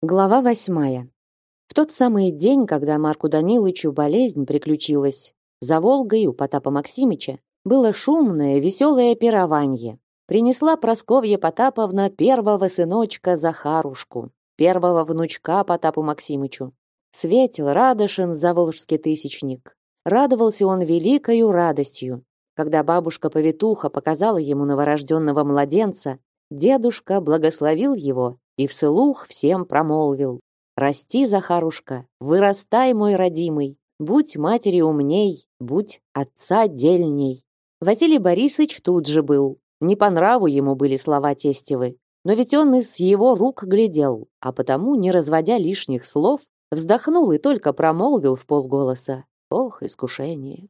Глава восьмая. В тот самый день, когда Марку Данилычу болезнь приключилась, за Волгой у Потапа Максимича было шумное, веселое пирование. Принесла Просковья Потаповна первого сыночка Захарушку, первого внучка Потапу Максимычу. Светил радошен заволжский тысячник. Радовался он великою радостью. Когда бабушка-повитуха показала ему новорожденного младенца, дедушка благословил его и вслух всем промолвил. «Расти, Захарушка, вырастай, мой родимый, будь матери умней, будь отца дельней». Василий Борисович тут же был. Не по нраву ему были слова тестевы, но ведь он из его рук глядел, а потому, не разводя лишних слов, вздохнул и только промолвил в полголоса. Ох, искушение.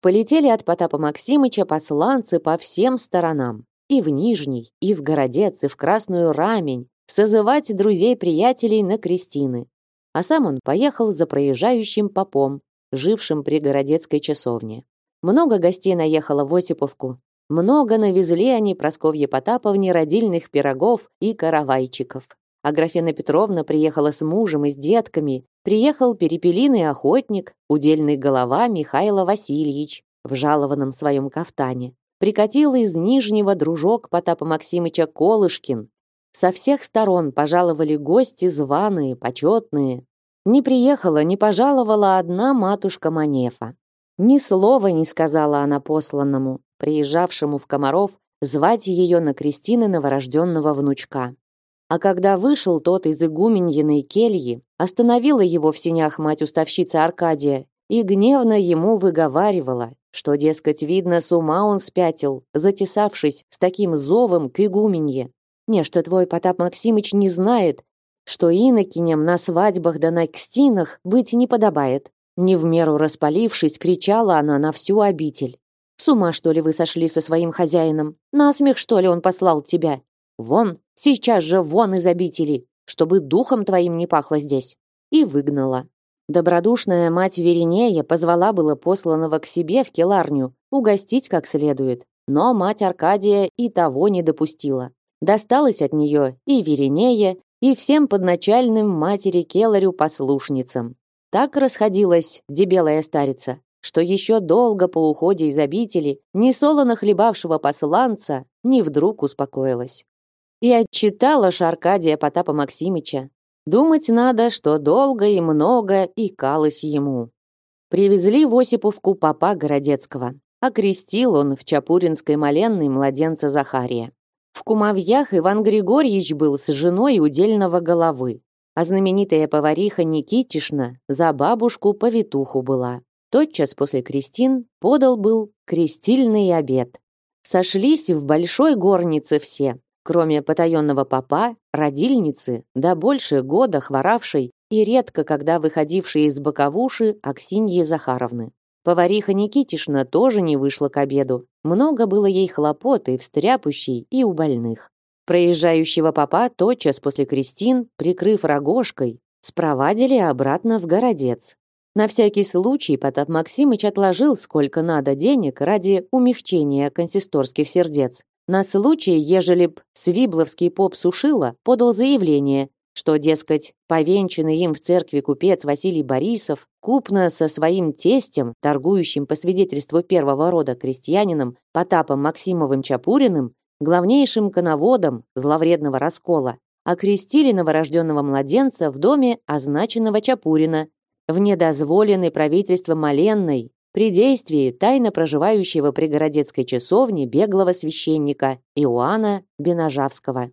Полетели от Потапа Максимыча посланцы по всем сторонам. И в Нижний, и в Городец, и в Красную Рамень, созывать друзей-приятелей на крестины. А сам он поехал за проезжающим попом, жившим при городецкой часовне. Много гостей наехало в Осиповку. Много навезли они Просковье Потаповне родильных пирогов и каравайчиков. А Графена Петровна приехала с мужем и с детками. Приехал перепелиный охотник, удельный голова Михаила Васильевич в жалованном своем кафтане. Прикатил из Нижнего дружок Потапа Максимыча Колышкин, со всех сторон пожаловали гости званые, почетные. Не приехала, не пожаловала одна матушка Манефа. Ни слова не сказала она посланному, приезжавшему в Комаров, звать ее на крестины новорожденного внучка. А когда вышел тот из игуменьиной кельи, остановила его в синях мать-уставщица Аркадия и гневно ему выговаривала, что, дескать, видно, с ума он спятил, затесавшись с таким зовом к игуменье. Не, что твой Потап Максимыч не знает, что инокиням на свадьбах да на кстинах быть не подобает. Не в меру распалившись, кричала она на всю обитель. С ума, что ли, вы сошли со своим хозяином? На смех, что ли, он послал тебя? Вон, сейчас же вон из обители, чтобы духом твоим не пахло здесь. И выгнала. Добродушная мать Веринея позвала было посланного к себе в келарню, угостить как следует, но мать Аркадия и того не допустила. Досталось от нее и Веринея, и всем подначальным матери Келарю послушницам. Так расходилась дебелая старица, что еще долго по уходе из обители ни солоно хлебавшего посланца, ни вдруг успокоилась. И отчитала Шаркадия Потапа Максимича. Думать надо, что долго и много и калось ему. Привезли в Осиповку папа Городецкого. Окрестил он в Чапуринской моленной младенца Захария. В кумовьях Иван Григорьевич был с женой удельного головы, а знаменитая повариха Никитишна за бабушку-повитуху была. Тотчас после крестин подал был крестильный обед. Сошлись в большой горнице все, кроме потаенного папа, родильницы, да больше года хворавшей и редко когда выходившей из боковуши Аксиньи Захаровны. Повариха Никитишна тоже не вышла к обеду. Много было ей хлопот и встряпущей, и у больных. Проезжающего папа тотчас после крестин, прикрыв рогожкой, спровадили обратно в городец. На всякий случай Потап Максимыч отложил сколько надо денег ради умягчения консисторских сердец. На случай, ежели б Свибловский поп Сушила подал заявление, что, дескать, повенчанный им в церкви купец Василий Борисов купно со своим тестем, торгующим по свидетельству первого рода крестьянином Потапом Максимовым Чапуриным, главнейшим коноводом зловредного раскола, окрестили новорожденного младенца в доме означенного Чапурина, в недозволенной правительством Маленной, при действии тайно проживающего при городецкой часовне беглого священника Иоанна Бенажавского.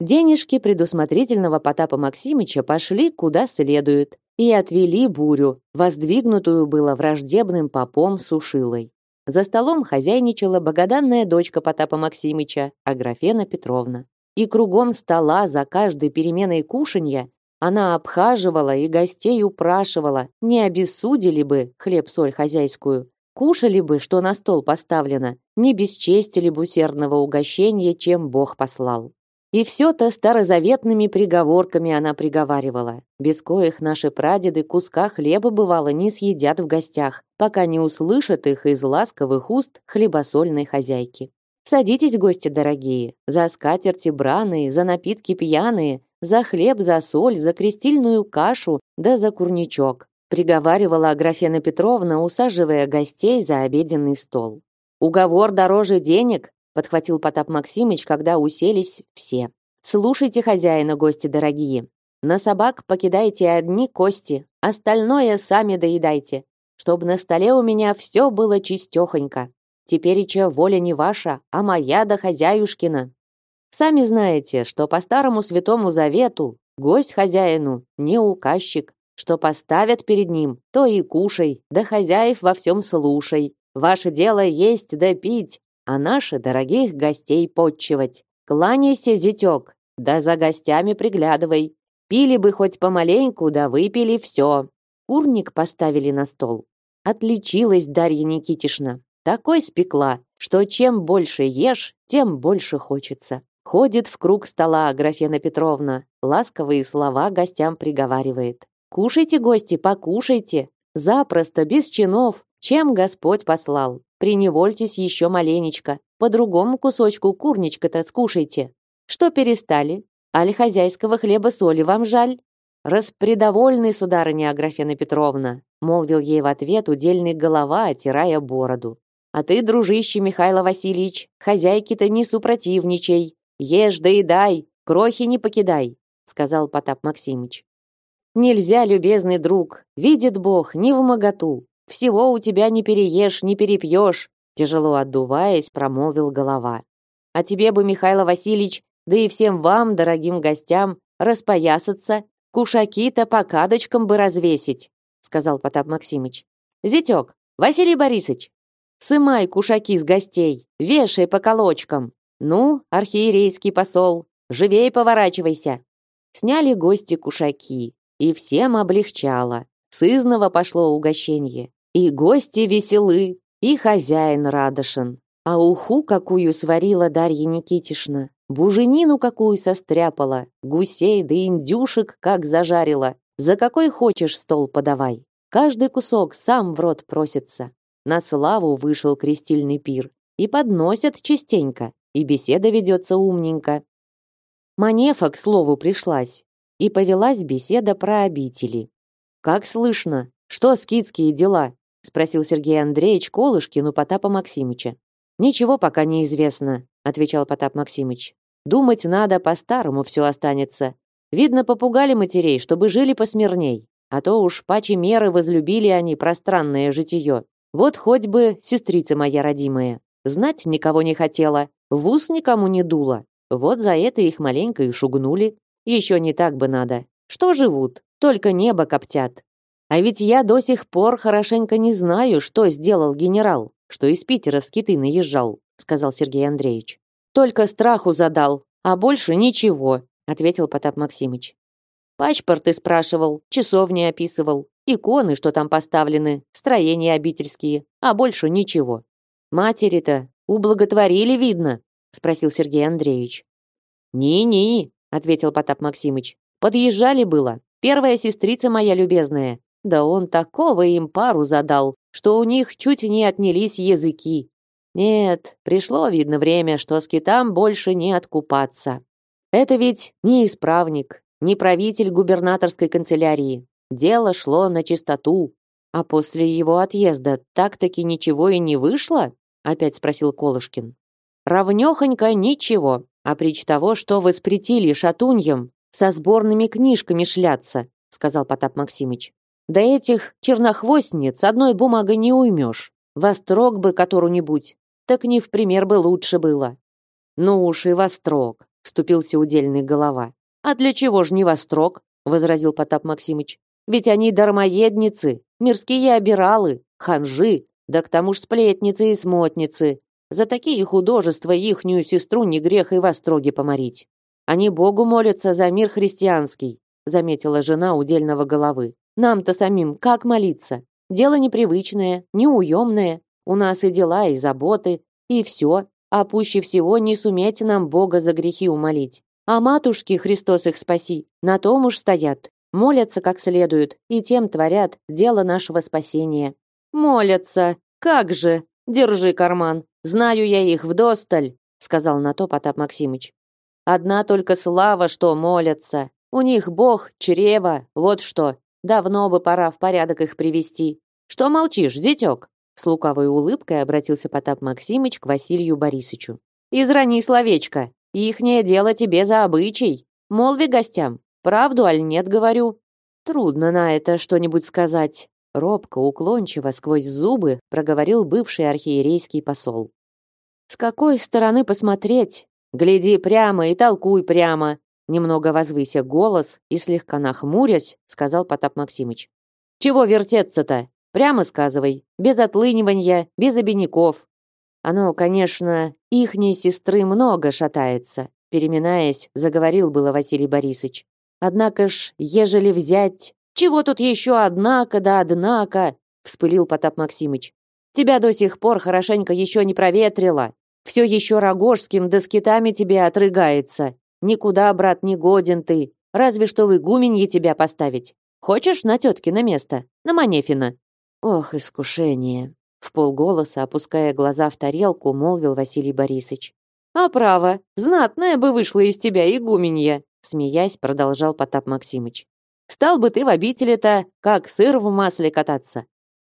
Денежки предусмотрительного Потапа Максимыча пошли куда следует и отвели бурю, воздвигнутую было враждебным попом Сушилой. За столом хозяйничала богоданная дочка Потапа Максимыча, Аграфена Петровна. И кругом стола за каждой переменой кушанья она обхаживала и гостей упрашивала, не обессудили бы хлеб-соль хозяйскую, кушали бы, что на стол поставлено, не бесчестили бы усердного угощения, чем Бог послал. И все-то старозаветными приговорками она приговаривала, без коих наши прадеды куска хлеба бывало не съедят в гостях, пока не услышат их из ласковых уст хлебосольной хозяйки. Садитесь, гости дорогие, за скатерти браные, за напитки пьяные, За хлеб, за соль, за крестильную кашу, да за курничок, приговаривала Аграфена Петровна, усаживая гостей за обеденный стол. Уговор дороже денег, подхватил Потап Максимыч, когда уселись все. Слушайте, хозяина, гости дорогие. На собак покидайте одни кости, остальное сами доедайте, чтобы на столе у меня все было чистехонько. Тепереча воля не ваша, а моя да хозяюшкина. Сами знаете, что по старому святому завету гость хозяину не указчик, что поставят перед ним, то и кушай, да хозяев во всем слушай. Ваше дело есть да пить, а наши дорогих гостей подчивать. Кланяйся, зятек, да за гостями приглядывай. Пили бы хоть помаленьку, да выпили все. Курник поставили на стол. Отличилась Дарья Никитишна. Такой спекла, что чем больше ешь, тем больше хочется. Ходит в круг стола Аграфена Петровна, ласковые слова гостям приговаривает. «Кушайте, гости, покушайте! Запросто, без чинов, чем Господь послал. Приневольтесь еще маленечко, по другому кусочку курничка-то скушайте. Что перестали? Аль хозяйского хлеба соли вам жаль?» «Распредовольный, сударыня Аграфена Петровна», молвил ей в ответ удельный голова, отирая бороду. «А ты, дружище Михайло Васильевич, хозяйки-то не супротивничай. Ешь да и дай, крохи не покидай», сказал Потап Максимыч. «Нельзя, любезный друг, видит Бог, не в моготу. Всего у тебя не переешь, не перепьешь», тяжело отдуваясь, промолвил голова. «А тебе бы, Михайло Васильевич, да и всем вам, дорогим гостям, распоясаться, кушаки-то по кадочкам бы развесить», сказал Потап Максимыч. «Зятек, Василий Борисович, сымай кушаки с гостей, вешай по колочкам. Ну, архиерейский посол, живей поворачивайся». Сняли гости кушаки, и всем облегчало. Сызново пошло угощение. И гости веселы, и хозяин радошен. А уху какую сварила Дарья Никитишна, буженину какую состряпала, гусей да индюшек как зажарила. За какой хочешь стол подавай. Каждый кусок сам в рот просится. На славу вышел крестильный пир. И подносят частенько, и беседа ведется умненько. Манефа, к слову, пришлась, и повелась беседа про обители. «Как слышно? Что скидские дела?» — спросил Сергей Андреевич Колышкин у Потапа Максимыча. «Ничего пока не известно», — отвечал Потап Максимыч. «Думать надо, по-старому все останется. Видно, попугали матерей, чтобы жили посмирней. А то уж паче меры возлюбили они пространное житие. Вот хоть бы сестрица моя родимая. Знать никого не хотела, в ус никому не дула. Вот за это их маленько и шугнули. Еще не так бы надо. Что живут? Только небо коптят. А ведь я до сих пор хорошенько не знаю, что сделал генерал, что из Питера в Скиты наезжал, сказал Сергей Андреевич. Только страху задал, а больше ничего, ответил Потап Максимыч. Пачпорты спрашивал, часовни описывал, иконы, что там поставлены, строения обительские, а больше ничего. Матери-то ублаготворили, видно, спросил Сергей Андреевич. «Ни-ни», — ответил Потап Максимыч. «Подъезжали было. Первая сестрица моя любезная. Да он такого им пару задал, что у них чуть не отнялись языки. Нет, пришло, видно, время, что скитам больше не откупаться. Это ведь не исправник, не правитель губернаторской канцелярии. Дело шло на чистоту. А после его отъезда так-таки ничего и не вышло? Опять спросил Колышкин. Равнёхонько ничего, а прич того, что воспретили шатуньям со сборными книжками шляться, сказал Потап Максимыч. Да этих чернохвостниц одной бумагой не уймешь. Вострок бы которую-нибудь, так не в пример бы лучше было. Ну уж и вострок, вступился удельный голова. А для чего ж не вострок? возразил Потап Максимыч. Ведь они дармоедницы, мирские обиралы, ханжи, да к тому ж сплетницы и смотницы. За такие художества ихнюю сестру не грех и в остроге поморить. Они Богу молятся за мир христианский, заметила жена удельного головы. Нам-то самим как молиться? Дело непривычное, неуемное. У нас и дела, и заботы, и все. А пуще всего не суметь нам Бога за грехи умолить. А матушки, Христос их спаси, на том уж стоят. Молятся как следует, и тем творят дело нашего спасения. Молятся! Как же! Держи карман. Знаю я их вдосталь, сказал на то Потап Максимыч. Одна только слава, что молятся. У них бог чрева, вот что. Давно бы пора в порядок их привести. Что молчишь, зятек? С лукавой улыбкой обратился Потап Максимыч к Василию Борисовичу. Израни словечко. Ихнее дело тебе за обычай. Молви гостям. Правду аль нет, говорю. Трудно на это что-нибудь сказать. Робко, уклончиво, сквозь зубы проговорил бывший архиерейский посол. С какой стороны посмотреть? Гляди прямо и толкуй прямо, немного возвыся голос и слегка нахмурясь, сказал Потап Максимыч. Чего вертеться-то? Прямо сказывай, без отлынивания, без обиняков. Оно, конечно, ихней сестры много шатается, переминаясь, заговорил было Василий Борисович. Однако ж, ежели взять... Чего тут еще однако да однако, вспылил Потап Максимыч. Тебя до сих пор хорошенько еще не проветрило. Все еще рогожским да скитами тебе отрыгается. Никуда, брат, не годен ты. Разве что в игуменье тебя поставить. Хочешь на тетке на место? На Манефина?» «Ох, искушение!» В полголоса, опуская глаза в тарелку, молвил Василий Борисович. «А право, знатная бы вышла из тебя игуменья!» Смеясь, продолжал Потап Максимыч. «Стал бы ты в обители-то, как сыр в масле кататься.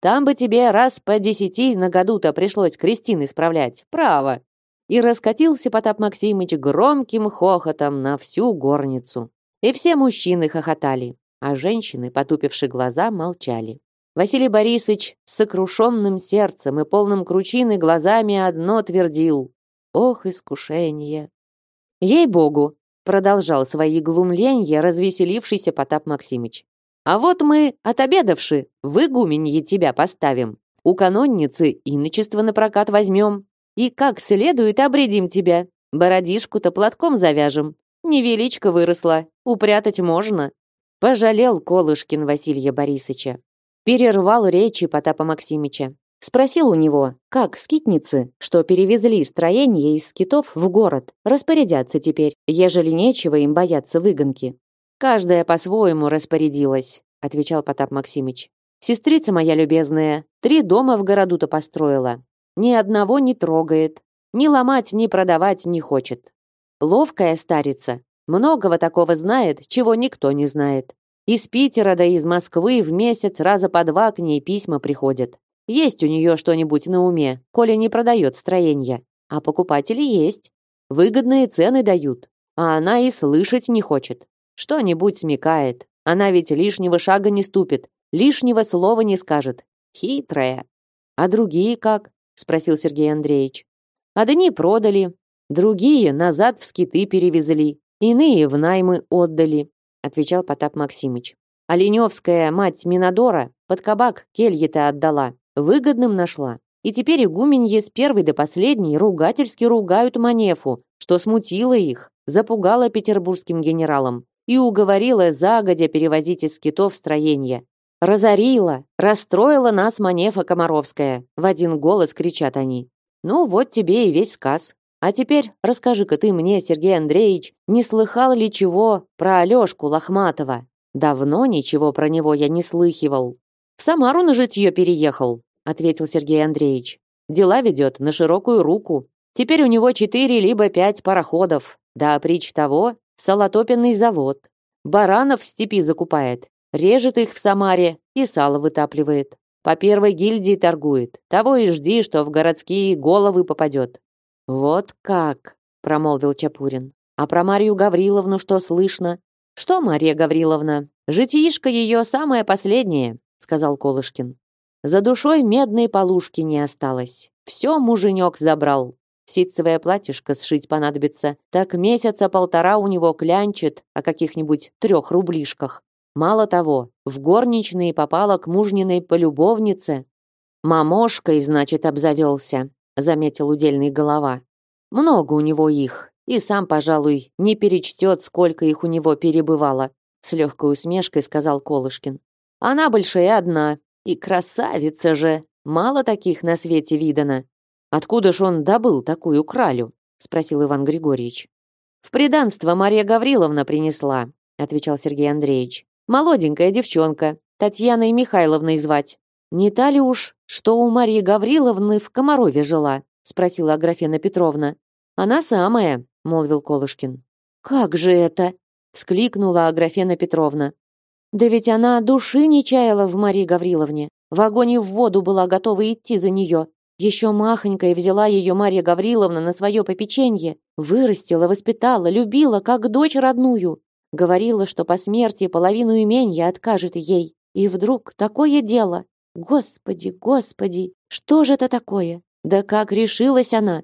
Там бы тебе раз по десяти на году-то пришлось крестины справлять. Право. И раскатился Потап Максимыч громким хохотом на всю горницу. И все мужчины хохотали, а женщины, потупивши глаза, молчали. Василий Борисович с сокрушенным сердцем и полным кручины глазами одно твердил. Ох, искушение! Ей-богу, продолжал свои глумленья развеселившийся Потап Максимыч. А вот мы, отобедавши, в игуменье тебя поставим. У канонницы иночество на прокат возьмем. И как следует обредим тебя. Бородишку-то платком завяжем. Невеличко выросла, упрятать можно. Пожалел Колышкин Василия Борисовича. Перервал речи Потапа Максимича. Спросил у него, как скитницы, что перевезли строение из скитов в город, распорядятся теперь, ежели нечего им бояться выгонки. Каждая по-своему распорядилась, отвечал Потап Максимыч. Сестрица моя любезная, три дома в городу-то построила. Ни одного не трогает, ни ломать, ни продавать не хочет. Ловкая старица, многого такого знает, чего никто не знает. Из Питера да из Москвы в месяц раза по два к ней письма приходят. Есть у нее что-нибудь на уме, коли не продает строения. А покупатели есть. Выгодные цены дают. А она и слышать не хочет. Что-нибудь смекает. Она ведь лишнего шага не ступит, лишнего слова не скажет. Хитрая. А другие как? спросил Сергей Андреевич. Одни продали, другие назад в скиты перевезли, иные в наймы отдали, отвечал Потап Максимыч. Оленевская мать Минадора под кабак келье-то отдала, выгодным нашла. И теперь игуменье с первой до последней ругательски ругают Манефу, что смутило их, запугало петербургским генералам и уговорила загодя перевозить из скитов строение. «Разорила, расстроила нас Манефа Комаровская», в один голос кричат они. «Ну вот тебе и весь сказ. А теперь расскажи-ка ты мне, Сергей Андреевич, не слыхал ли чего про Алешку Лохматова? Давно ничего про него я не слыхивал. В Самару на житье переехал, ответил Сергей Андреевич. Дела ведет на широкую руку. Теперь у него четыре либо пять пароходов. Да прич того, Солотопенный завод. Баранов в степи закупает, режет их в Самаре и сало вытапливает. По первой гильдии торгует. Того и жди, что в городские головы попадет. Вот как, промолвил Чапурин. А про Марию Гавриловну что слышно? Что, Мария Гавриловна? Житишко ее самое последнее, сказал Колышкин. За душой медной полушки не осталось. Все муженек забрал. Ситцевое платьишко сшить понадобится. Так месяца полтора у него клянчит о каких-нибудь трех рублишках. Мало того, в горничные попала к мужниной полюбовнице. «Мамошкой, значит, обзавелся», — заметил удельный голова. «Много у него их, и сам, пожалуй, не перечтет, сколько их у него перебывало», — с легкой усмешкой сказал Колышкин. «Она большая одна, и красавица же, мало таких на свете видано. Откуда ж он добыл такую кралю? спросил Иван Григорьевич. В приданство Мария Гавриловна принесла, отвечал Сергей Андреевич. Молоденькая девчонка, Татьяной Михайловной звать. Не та ли уж, что у Марии Гавриловны в Комарове жила? спросила Аграфена Петровна. Она самая, молвил Колышкин. Как же это? вскликнула Аграфена Петровна. Да ведь она души не чаяла в Марии Гавриловне. В огонь и в воду была готова идти за нее. Еще махонькой взяла ее Марья Гавриловна на свое попеченье, вырастила, воспитала, любила, как дочь родную. Говорила, что по смерти половину имения откажет ей. И вдруг такое дело. Господи, господи, что же это такое? Да как решилась она?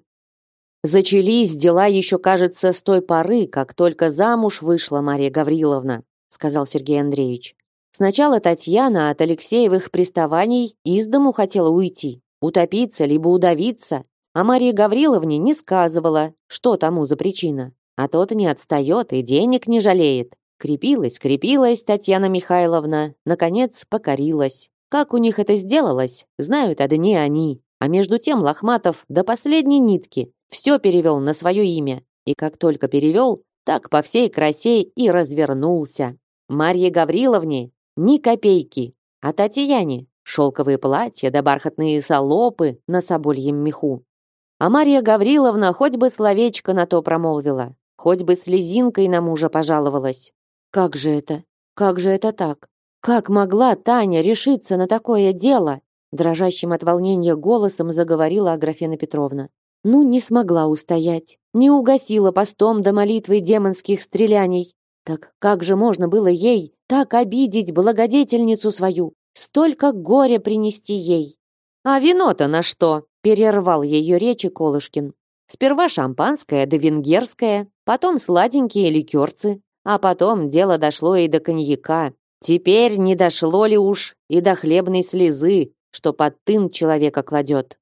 Зачались дела еще, кажется, с той поры, как только замуж вышла Мария Гавриловна, сказал Сергей Андреевич. Сначала Татьяна от Алексеевых приставаний из дому хотела уйти, утопиться либо удавиться, а Марии Гавриловне не сказывала, что тому за причина. А тот не отстает и денег не жалеет. Крепилась, крепилась Татьяна Михайловна, наконец покорилась. Как у них это сделалось, знают одни они. А между тем Лохматов до последней нитки все перевел на свое имя. И как только перевел, так по всей красе и развернулся. Марье Гавриловне ни копейки, а Татьяне шелковые платья да бархатные салопы на собольем меху. А Марья Гавриловна хоть бы словечко на то промолвила, хоть бы слезинкой на мужа пожаловалась. Как же это? Как же это так? Как могла Таня решиться на такое дело? Дрожащим от волнения голосом заговорила Аграфена Петровна. Ну, не смогла устоять, не угасила постом до молитвы демонских стреляний. Так как же можно было ей так обидеть благодетельницу свою, столько горя принести ей? А вино-то на что? Перервал ее речи Колышкин. Сперва шампанское да венгерское, потом сладенькие ликерцы, а потом дело дошло и до коньяка. Теперь не дошло ли уж и до хлебной слезы, что под тын человека кладет.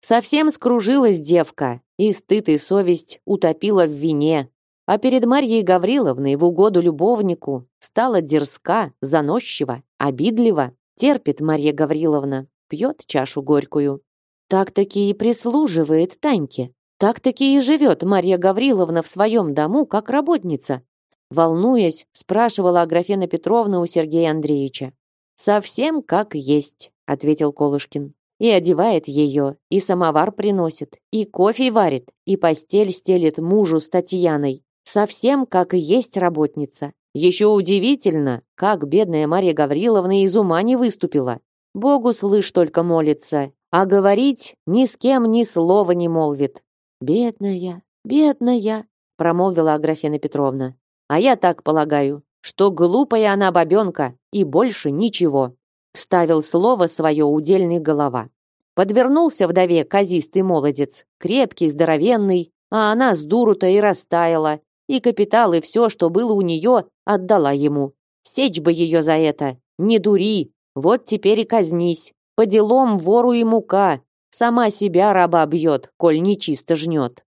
Совсем скружилась девка, и стыд и совесть утопила в вине. А перед Марьей Гавриловной в угоду любовнику стала дерзка, заносчива, обидлива. Терпит Марья Гавриловна, пьет чашу горькую. Так-таки и прислуживает Таньке. Так-таки и живет Марья Гавриловна в своем дому, как работница. Волнуясь, спрашивала Аграфена Петровна у Сергея Андреевича. «Совсем как есть», — ответил Колышкин. «И одевает ее, и самовар приносит, и кофе варит, и постель стелит мужу с Татьяной. Совсем как и есть работница. Еще удивительно, как бедная Марья Гавриловна из ума не выступила. Богу слышь только молится, а говорить ни с кем ни слова не молвит. «Бедная, бедная», — промолвила Аграфена Петровна. «А я так полагаю, что глупая она бабенка и больше ничего», — вставил слово свое удельный голова. Подвернулся вдове казистый молодец, крепкий, здоровенный, а она с дуру-то и растаяла, и капитал, и все, что было у нее, отдала ему. Сечь бы ее за это, не дури, вот теперь и казнись. По делам вору и мука. Сама себя раба бьет, коль нечисто жнет.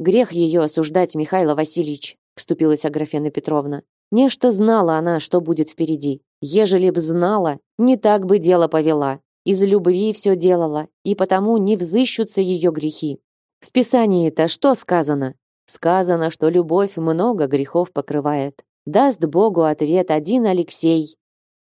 Грех ее осуждать, Михаил Васильевич, вступилась Аграфена Петровна. Нечто знала она, что будет впереди. Ежели б знала, не так бы дело повела. Из любви все делала, и потому не взыщутся ее грехи. В Писании-то что сказано? Сказано, что любовь много грехов покрывает. Даст Богу ответ один Алексей.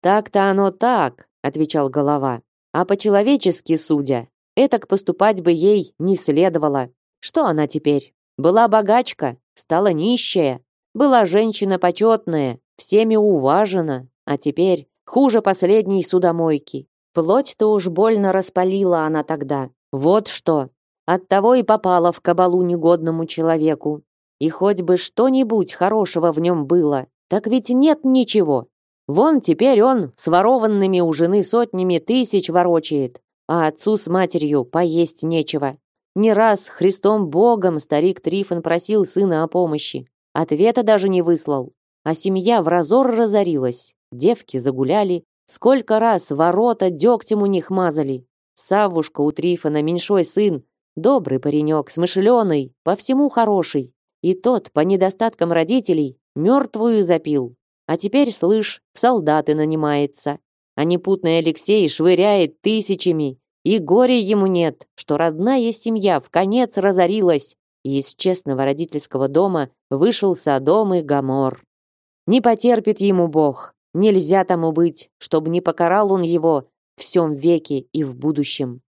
Так-то оно так, отвечал голова. А по-человечески судя, этак поступать бы ей не следовало. Что она теперь? Была богачка, стала нищая. Была женщина почетная, всеми уважена. А теперь хуже последней судомойки. Плоть-то уж больно распалила она тогда. Вот что. Оттого и попала в кабалу негодному человеку. И хоть бы что-нибудь хорошего в нем было, так ведь нет ничего. Вон теперь он с ворованными у жены сотнями тысяч ворочает, а отцу с матерью поесть нечего. Не раз Христом Богом старик Трифон просил сына о помощи. Ответа даже не выслал. А семья в разор разорилась. Девки загуляли. Сколько раз ворота дегтем у них мазали. Савушка у Трифона меньшой сын. Добрый паренек, смышленый, по всему хороший. И тот, по недостаткам родителей, мертвую запил. А теперь, слышь, в солдаты нанимается. А непутный Алексей швыряет тысячами. И горя ему нет, что родная семья в конец разорилась. И из честного родительского дома вышел Содом и Гамор. Не потерпит ему Бог. Нельзя тому быть, чтобы не покарал он его в всем веке и в будущем.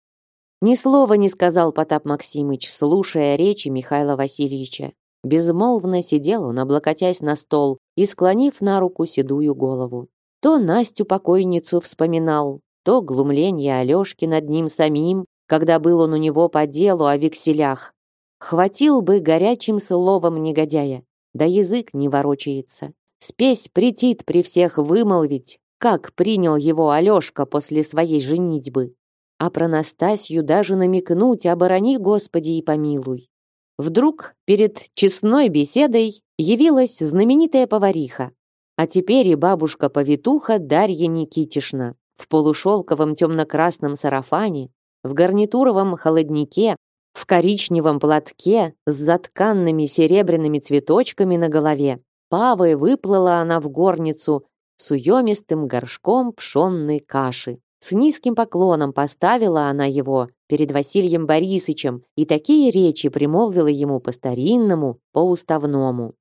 Ни слова не сказал Потап Максимыч, слушая речи Михаила Васильевича. Безмолвно сидел он, облокотясь на стол и склонив на руку седую голову. То Настю покойницу вспоминал, то глумление Алёшки над ним самим, когда был он у него по делу о векселях. Хватил бы горячим словом негодяя, да язык не ворочается. Спесь претит при всех вымолвить, как принял его Алёшка после своей женитьбы. А про Настасью даже намекнуть «оборони, Господи, и помилуй». Вдруг перед честной беседой явилась знаменитая повариха, а теперь и бабушка-повитуха Дарья Никитишна в полушелковом темно-красном сарафане, в гарнитуровом холоднике, в коричневом платке с затканными серебряными цветочками на голове. Павой выплыла она в горницу с уемистым горшком пшенной каши. С низким поклоном поставила она его перед Василием Борисычем и такие речи примолвила ему по-старинному, по-уставному.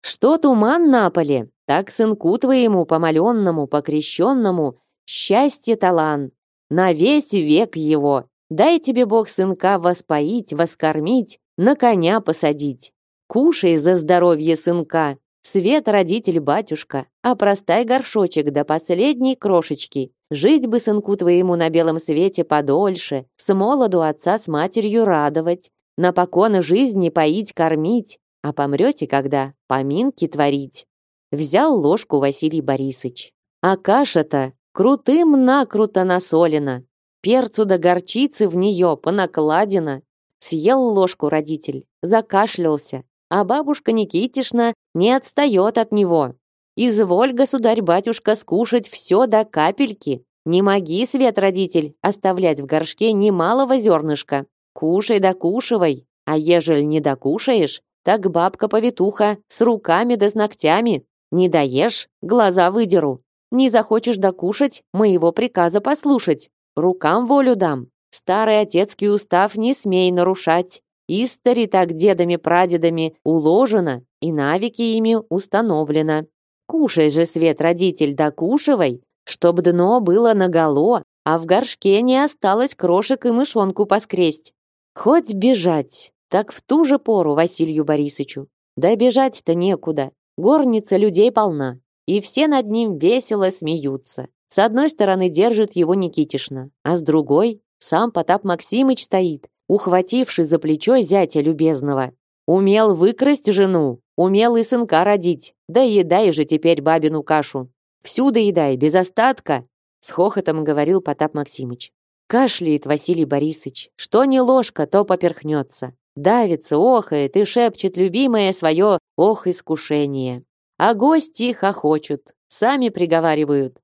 «Что туман на поле, так сынку твоему помоленному, покрещенному, счастье талан, на весь век его. Дай тебе Бог сынка воспоить, воскормить, на коня посадить. Кушай за здоровье сынка, свет родитель батюшка, а простай горшочек до последней крошечки. Жить бы сынку твоему на белом свете подольше, с молоду отца с матерью радовать, на поконы жизни поить, кормить, а помрете когда, поминки творить. Взял ложку Василий Борисович. А каша-то крутым-накруто насолена, перцу да горчицы в нее понакладено. Съел ложку родитель, закашлялся, а бабушка Никитишна не отстает от него. Изволь, государь-батюшка, скушать все до капельки. Не моги, свет родитель, оставлять в горшке ни малого зернышка. Кушай да кушивай, а ежель не докушаешь, так бабка-повитуха с руками да с ногтями. Не доешь, глаза выдеру. Не захочешь докушать, моего приказа послушать. Рукам волю дам. Старый отецкий устав не смей нарушать. Истори так дедами-прадедами уложено и навики ими установлено. Кушай же, свет родитель, докушивай, чтоб дно было наголо, а в горшке не осталось крошек и мышонку поскресть. Хоть бежать, так в ту же пору Василию Борисовичу. Да бежать-то некуда. Горница людей полна, и все над ним весело смеются. С одной стороны держит его Никитишна, а с другой сам Потап Максимыч стоит, ухвативший за плечо зятя любезного. Умел выкрасть жену, умел и сынка родить, да едай же теперь бабину кашу. Всюду едай, без остатка, с хохотом говорил Потап Максимыч. Кашляет Василий Борисович, что не ложка, то поперхнется. Давится, охает и шепчет любимое свое ох-искушение. А гости хохочут, сами приговаривают.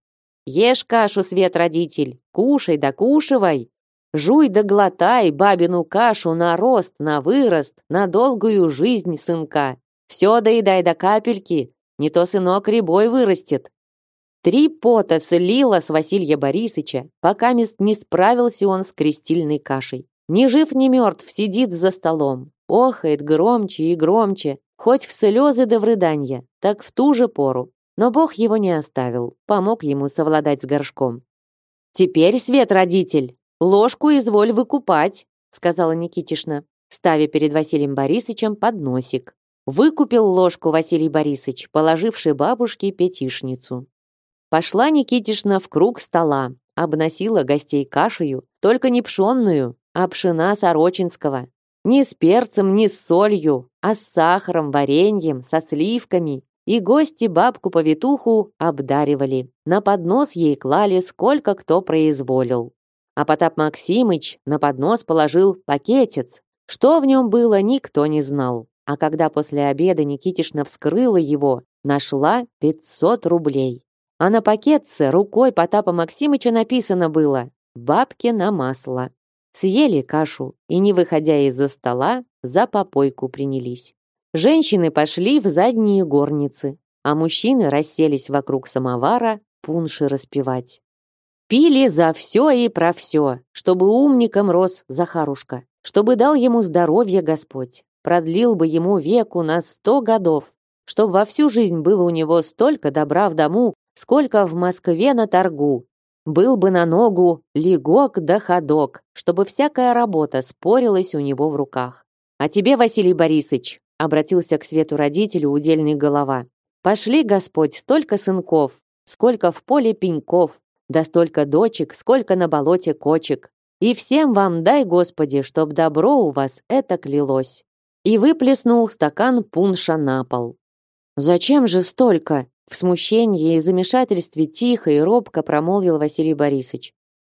Ешь кашу, свет родитель, кушай да кушивай. Жуй да глотай бабину кашу на рост, на вырост, на долгую жизнь сынка. Все доедай до капельки, не то сынок рябой вырастет. Три пота слила с Василия Борисыча, пока мест не справился он с крестильной кашей. Ни жив, ни мертв сидит за столом, охает громче и громче, хоть в слезы да в рыданья, так в ту же пору. Но Бог его не оставил, помог ему совладать с горшком. «Теперь, свет родитель, ложку изволь выкупать», сказала Никитишна, ставя перед Василием Борисовичем подносик. Выкупил ложку Василий Борисович, положивший бабушке пятишницу. Пошла Никитишна в круг стола, обносила гостей кашею, только не пшенную, а пшена сорочинского. Не с перцем, не с солью, а с сахаром, вареньем, со сливками. И гости бабку-повитуху обдаривали. На поднос ей клали, сколько кто произволил. А Потап Максимыч на поднос положил пакетец. Что в нем было, никто не знал. А когда после обеда Никитишна вскрыла его, нашла 500 рублей. А на пакетце рукой Потапа Максимыча написано было «Бабки на масло». Съели кашу и, не выходя из-за стола, за попойку принялись. Женщины пошли в задние горницы, а мужчины расселись вокруг самовара пунши распевать. Пили за все и про все, чтобы умником рос Захарушка, чтобы дал ему здоровье Господь, продлил бы ему веку на сто годов, чтобы во всю жизнь было у него столько добра в дому, сколько в Москве на торгу, был бы на ногу легок да ходок, чтобы всякая работа спорилась у него в руках. А тебе, Василий Борисович, обратился к свету родителю удельный голова. Пошли, Господь, столько сынков, сколько в поле пеньков, да столько дочек, сколько на болоте кочек. И всем вам дай, Господи, чтоб добро у вас это клялось. И выплеснул стакан пунша на пол. Зачем же столько? В смущении и замешательстве тихо и робко промолвил Василий Борисович.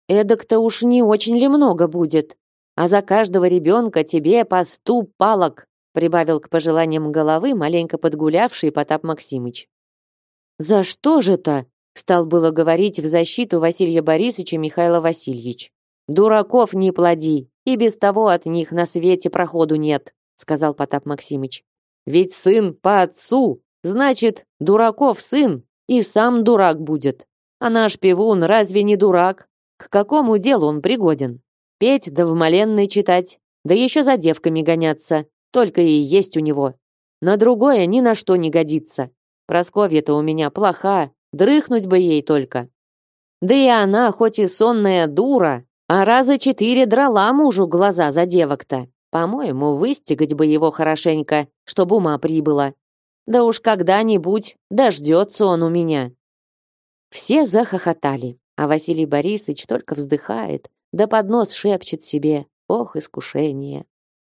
Эдак-то уж не очень ли много будет? А за каждого ребенка тебе по сту палок, прибавил к пожеланиям головы маленько подгулявший Потап Максимыч. За что же-то? Стал было говорить в защиту Василия Борисовича Михаил Васильевич. Дураков не плоди, и без того от них на свете проходу нет, сказал Потап Максимыч. Ведь сын по отцу, значит, дураков сын, и сам дурак будет. А наш пивун разве не дурак? К какому делу он пригоден? Петь да в моленной читать, да еще за девками гоняться, только и есть у него. На другое ни на что не годится. Просковья-то у меня плоха, дрыхнуть бы ей только. Да и она, хоть и сонная дура, а раза четыре драла мужу глаза за девок-то. По-моему, выстегать бы его хорошенько, чтобы ума прибыло. Да уж когда-нибудь дождется он у меня. Все захохотали. А Василий Борисович только вздыхает, да под нос шепчет себе «Ох, искушение!»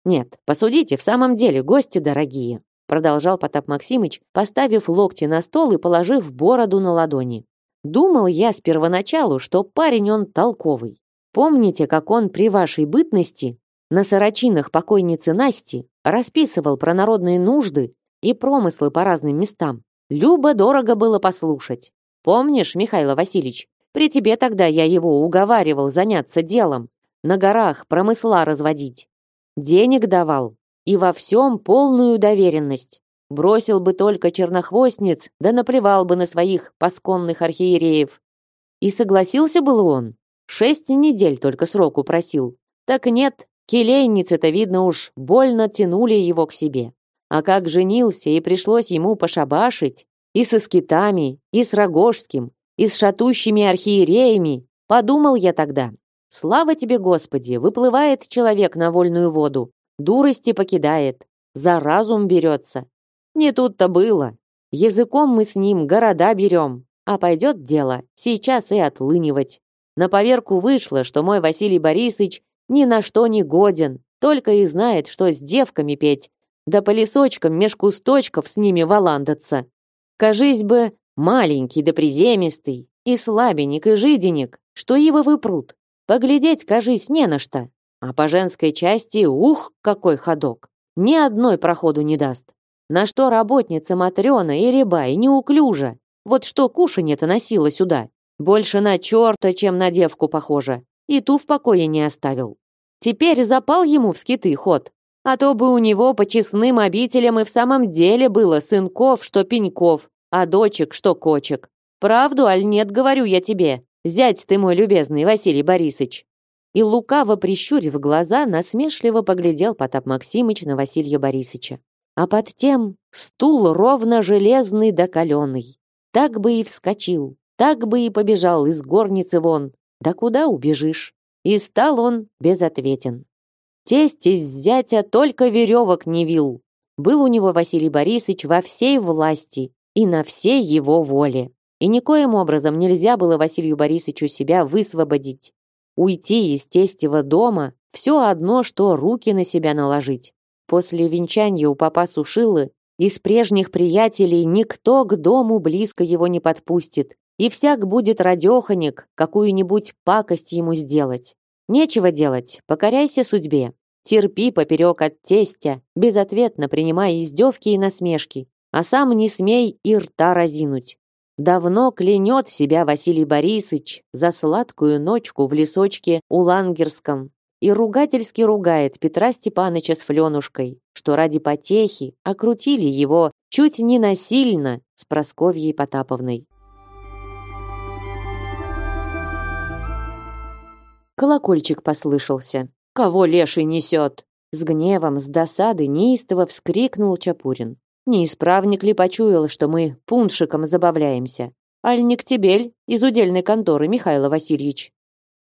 «Нет, посудите, в самом деле, гости дорогие!» Продолжал Потап Максимыч, поставив локти на стол и положив бороду на ладони. «Думал я с первоначалу, что парень он толковый. Помните, как он при вашей бытности на сорочинах покойницы Насти расписывал про народные нужды и промыслы по разным местам? Любо-дорого было послушать. Помнишь, Михаил Васильевич, при тебе тогда я его уговаривал заняться делом, на горах промысла разводить. Денег давал и во всем полную доверенность. Бросил бы только чернохвостниц, да наплевал бы на своих пасконных архиереев. И согласился был он. Шесть недель только сроку просил. Так нет, келейницы-то, видно уж, больно тянули его к себе. А как женился и пришлось ему пошабашить, и со скитами, и с Рогожским, и с шатущими архиереями, подумал я тогда. Слава тебе, Господи, выплывает человек на вольную воду, дурости покидает, за разум берется. Не тут-то было. Языком мы с ним города берем, а пойдет дело сейчас и отлынивать. На поверку вышло, что мой Василий Борисович ни на что не годен, только и знает, что с девками петь, да по лесочкам меж кусточков с ними валандаться. Кажись бы, Маленький да приземистый, и слабенек, и жиденек, что его выпрут. Поглядеть, кажись, не на что. А по женской части, ух, какой ходок. Ни одной проходу не даст. На что работница Матрена и реба, и неуклюжа. Вот что кушанье-то носила сюда. Больше на черта, чем на девку похоже. И ту в покое не оставил. Теперь запал ему в скиты ход. А то бы у него по честным обителям и в самом деле было сынков, что пеньков, а дочек что кочек. Правду, аль нет, говорю я тебе, зять ты мой любезный, Василий Борисович. И лукаво прищурив глаза, насмешливо поглядел Потап Максимыч на Василия Борисовича. А под тем стул ровно железный да каленый. Так бы и вскочил, так бы и побежал из горницы вон. Да куда убежишь? И стал он безответен. Тесть из зятя только веревок не вил. Был у него Василий Борисович во всей власти и на всей его воле. И никоим образом нельзя было Василию Борисовичу себя высвободить. Уйти из тестего дома – все одно, что руки на себя наложить. После венчания у папа Сушилы из прежних приятелей никто к дому близко его не подпустит, и всяк будет радеханик какую-нибудь пакость ему сделать. Нечего делать, покоряйся судьбе. Терпи поперек от тестя, безответно принимая издевки и насмешки, а сам не смей и рта разинуть. Давно клянет себя Василий Борисович за сладкую ночку в лесочке у Лангерском и ругательски ругает Петра Степаныча с Фленушкой, что ради потехи окрутили его чуть не насильно с Просковьей Потаповной. Колокольчик послышался. «Кого леший несет?» С гневом, с досады неистово вскрикнул Чапурин. Неисправник ли почуял, что мы пуншиком забавляемся? Аль не к тебель из удельной конторы, Михаил Васильевич.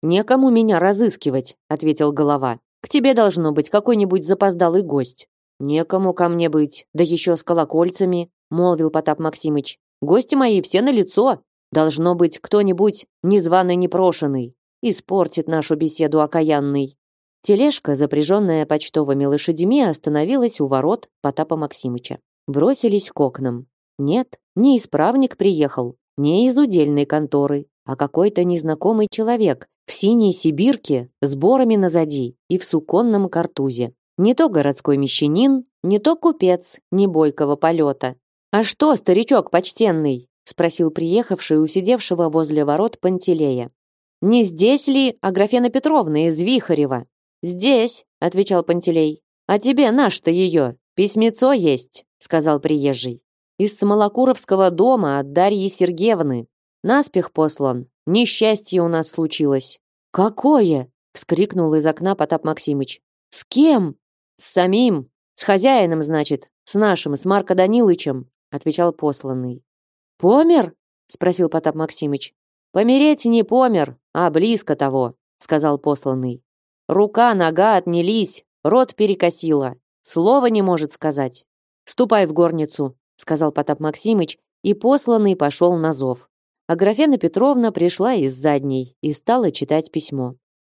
Некому меня разыскивать, ответил голова. К тебе должно быть какой-нибудь запоздалый гость. Некому ко мне быть, да еще с колокольцами, молвил Потап Максимыч. Гости мои все на лицо. Должно быть кто-нибудь незваный непрошенный испортит нашу беседу окаянный. Тележка, запряженная почтовыми лошадьми, остановилась у ворот Потапа Максимыча. Бросились к окнам. Нет, не исправник приехал, не из удельной конторы, а какой-то незнакомый человек в синей сибирке с борами назади и в суконном картузе. Не то городской мещанин, не то купец не бойкого полета. «А что, старичок почтенный?» — спросил приехавший у сидевшего возле ворот Пантелея. «Не здесь ли Аграфена Петровна из Вихарева?» «Здесь», — отвечал Пантелей. «А тебе наш-то ее, письмецо есть», — сказал приезжий. «Из Смолокуровского дома от Дарьи Сергеевны. Наспех послан. Несчастье у нас случилось». «Какое?» — вскрикнул из окна Потап Максимыч. «С кем?» «С самим. С хозяином, значит. С нашим, с Марко Данилычем», — отвечал посланный. «Помер?» — спросил Потап Максимыч. «Помереть не помер, а близко того», — сказал посланный. Рука, нога отнялись, рот перекосило. Слова не может сказать. «Ступай в горницу», — сказал Потап Максимыч, и посланный пошел на зов. А Графена Петровна пришла из задней и стала читать письмо.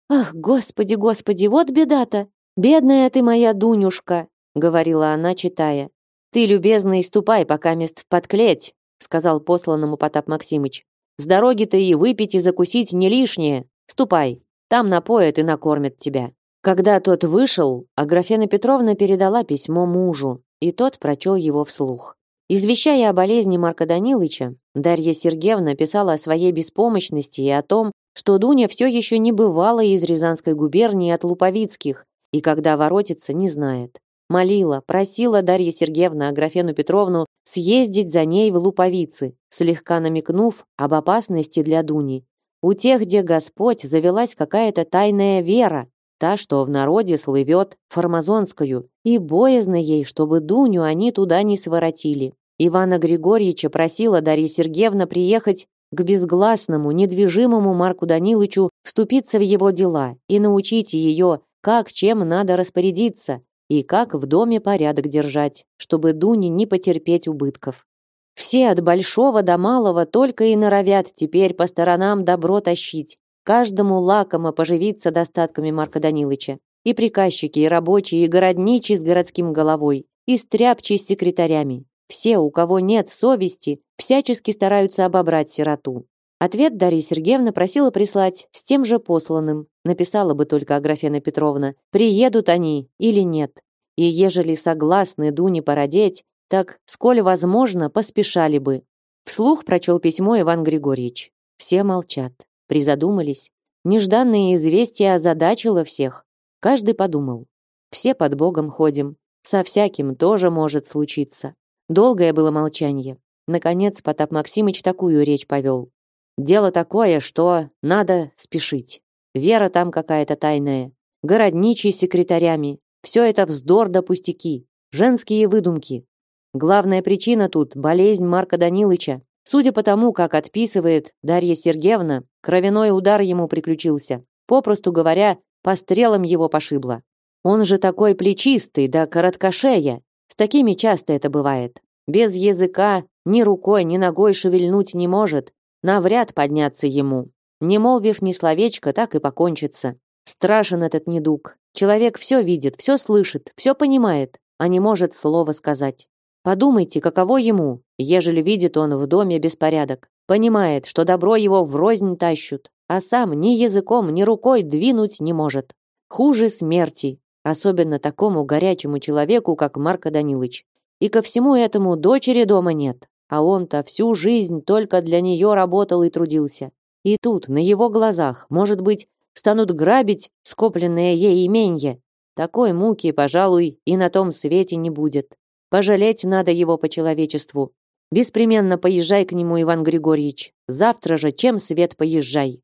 «Ах, господи, господи, вот беда-то! Бедная ты моя Дунюшка!» — говорила она, читая. «Ты, любезный, ступай, пока мест в подклеть», — сказал посланному Потап Максимыч. «С дороги-то и выпить, и закусить не лишнее. Ступай, там напоят и накормят тебя». Когда тот вышел, Аграфена Петровна передала письмо мужу, и тот прочел его вслух. Извещая о болезни Марка Данилыча, Дарья Сергеевна писала о своей беспомощности и о том, что Дуня все еще не бывала из Рязанской губернии от Луповицких, и когда воротится, не знает. Молила, просила Дарья Сергеевна Аграфену Петровну съездить за ней в Луповицы, слегка намекнув об опасности для Дуни у тех, где Господь, завелась какая-то тайная вера, та, что в народе слывет фармазонскую, и боязно ей, чтобы Дуню они туда не своротили. Ивана Григорьевича просила Дарья Сергеевна приехать к безгласному, недвижимому Марку Данилычу вступиться в его дела и научить ее, как чем надо распорядиться и как в доме порядок держать, чтобы Дуне не потерпеть убытков. Все от большого до малого только и норовят теперь по сторонам добро тащить. Каждому лакомо поживиться достатками Марка Данилыча. И приказчики, и рабочие, и городничий с городским головой, и стряпчий с секретарями. Все, у кого нет совести, всячески стараются обобрать сироту. Ответ Дарья Сергеевна просила прислать с тем же посланным. Написала бы только Аграфена Петровна, приедут они или нет. И ежели согласны Дуне породеть, так, сколь возможно, поспешали бы. Вслух прочел письмо Иван Григорьевич. Все молчат, призадумались. Нежданное известие озадачило всех. Каждый подумал. Все под Богом ходим. Со всяким тоже может случиться. Долгое было молчание. Наконец Потап Максимыч такую речь повел. Дело такое, что надо спешить. Вера там какая-то тайная. Городничий с секретарями. Все это вздор да пустяки. Женские выдумки. Главная причина тут – болезнь Марка Данилыча. Судя по тому, как отписывает Дарья Сергеевна, кровяной удар ему приключился. Попросту говоря, по стрелам его пошибло. Он же такой плечистый, да короткошея. С такими часто это бывает. Без языка ни рукой, ни ногой шевельнуть не может. Навряд подняться ему. Не молвив ни словечка, так и покончится. Страшен этот недуг. Человек все видит, все слышит, все понимает, а не может слова сказать. Подумайте, каково ему, ежели видит он в доме беспорядок. Понимает, что добро его врознь тащут, а сам ни языком, ни рукой двинуть не может. Хуже смерти, особенно такому горячему человеку, как Марко Данилович. И ко всему этому дочери дома нет, а он-то всю жизнь только для нее работал и трудился. И тут, на его глазах, может быть, станут грабить скопленное ей именье. Такой муки, пожалуй, и на том свете не будет. Пожалеть надо его по человечеству. Беспременно поезжай к нему, Иван Григорьевич. Завтра же, чем свет поезжай.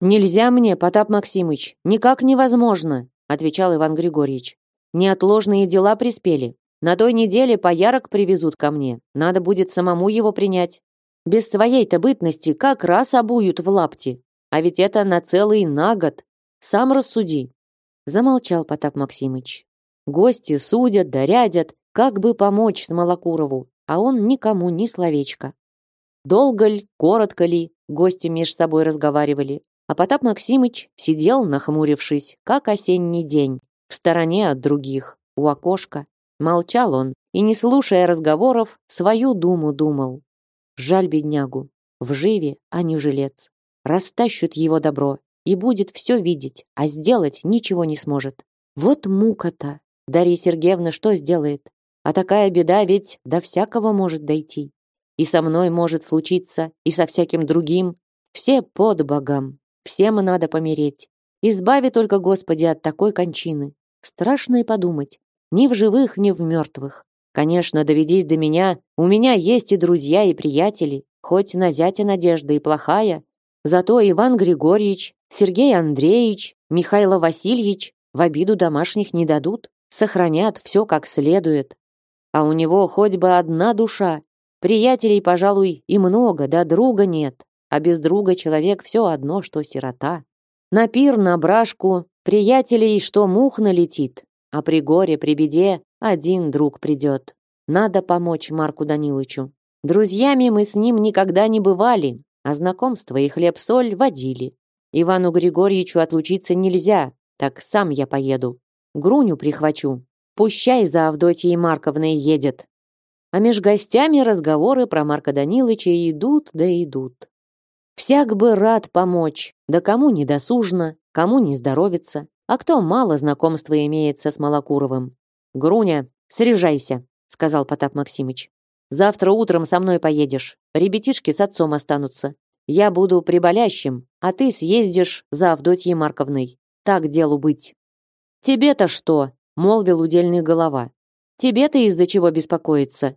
Нельзя мне, Потап Максимыч, никак невозможно, отвечал Иван Григорьевич. Неотложные дела приспели. На той неделе поярок привезут ко мне. Надо будет самому его принять. Без своей-то бытности как раз обуют в лапти. А ведь это на целый на год. Сам рассуди. Замолчал Потап Максимыч. Гости судят, дорядят, как бы помочь Смолокурову, а он никому ни словечка. Долго ли, коротко ли, гости меж собой разговаривали, а Потап Максимыч сидел, нахмурившись, как осенний день, в стороне от других, у окошка. Молчал он и, не слушая разговоров, свою думу думал. Жаль беднягу, в живе, а не жилец. Растащут его добро, и будет все видеть, а сделать ничего не сможет. Вот мука-то! Дарья Сергеевна что сделает? А такая беда ведь до всякого может дойти. И со мной может случиться, и со всяким другим. Все под богам. Всем надо помереть. Избави только, Господи, от такой кончины. Страшно и подумать. Ни в живых, ни в мертвых. Конечно, доведись до меня, у меня есть и друзья, и приятели, хоть на зятя надежда и плохая. Зато Иван Григорьевич, Сергей Андреевич, Михаил Васильевич в обиду домашних не дадут, сохранят все как следует. А у него хоть бы одна душа. Приятелей, пожалуй, и много, да друга нет. А без друга человек все одно, что сирота. На пир, на брашку, приятелей, что мух налетит. А при горе, при беде один друг придет. Надо помочь Марку Данилычу. Друзьями мы с ним никогда не бывали, а знакомство и хлеб-соль водили. Ивану Григорьевичу отлучиться нельзя, так сам я поеду. Груню прихвачу. Пущай за Авдотьей Марковной едет. А меж гостями разговоры про Марка Данилыча идут да идут. Всяк бы рад помочь, да кому не досужно, кому не здоровится, а кто мало знакомства имеет со Смолокуровым. «Груня, срежайся», — сказал Потап Максимыч. «Завтра утром со мной поедешь. Ребятишки с отцом останутся. Я буду приболящим, а ты съездишь за Авдотьей Марковной. Так делу быть». «Тебе-то что?» — молвил удельный голова. «Тебе-то из-за чего беспокоиться?»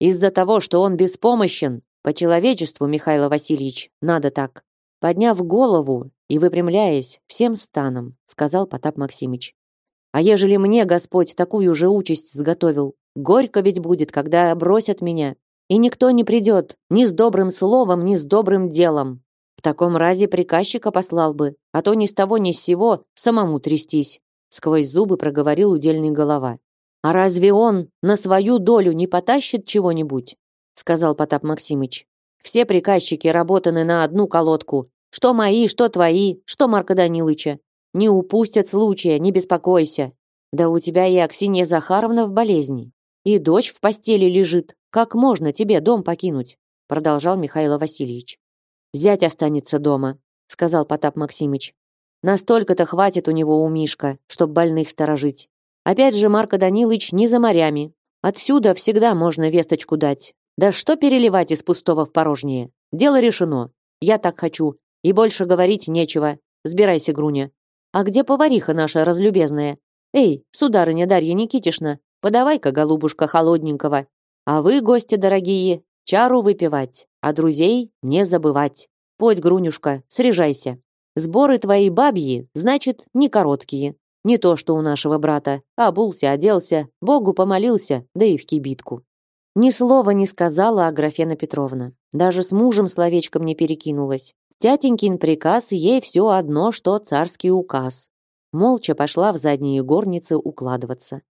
«Из-за того, что он беспомощен. По человечеству, Михаил Васильевич, надо так». Подняв голову и выпрямляясь всем станом, сказал Потап Максимыч. «А ежели мне Господь такую же участь сготовил, горько ведь будет, когда бросят меня, и никто не придет ни с добрым словом, ни с добрым делом. В таком разе приказчика послал бы, а то ни с того ни с сего самому трястись сквозь зубы проговорил удельный голова. А разве он на свою долю не потащит чего-нибудь? сказал Потап Максимыч. Все приказчики работаны на одну колодку. Что мои, что твои, что Марка Данилыча. Не упустят случая, не беспокойся. Да у тебя и Аксинья Захаровна в болезни. И дочь в постели лежит. Как можно тебе дом покинуть? Продолжал Михаил Васильевич. Зять останется дома, сказал Потап Максимыч. Настолько-то хватит у него у Мишка, чтоб больных сторожить. Опять же, Марко Данилыч не за морями. Отсюда всегда можно весточку дать. Да что переливать из пустого в порожнее? Дело решено. Я так хочу. И больше говорить нечего. Сбирайся, Груня. А где повариха наша разлюбезная? Эй, сударыня Дарья Никитишна, подавай-ка, голубушка, холодненького. А вы, гости дорогие, чару выпивать, а друзей не забывать. Подь, Грунюшка, срежайся. Сборы твои бабьи, значит, не короткие. Не то, что у нашего брата. Обулся, оделся, Богу помолился, да и в кибитку. Ни слова не сказала Аграфена Петровна. Даже с мужем словечком не перекинулась. Тятенькин приказ ей все одно, что царский указ. Молча пошла в задние горницы укладываться.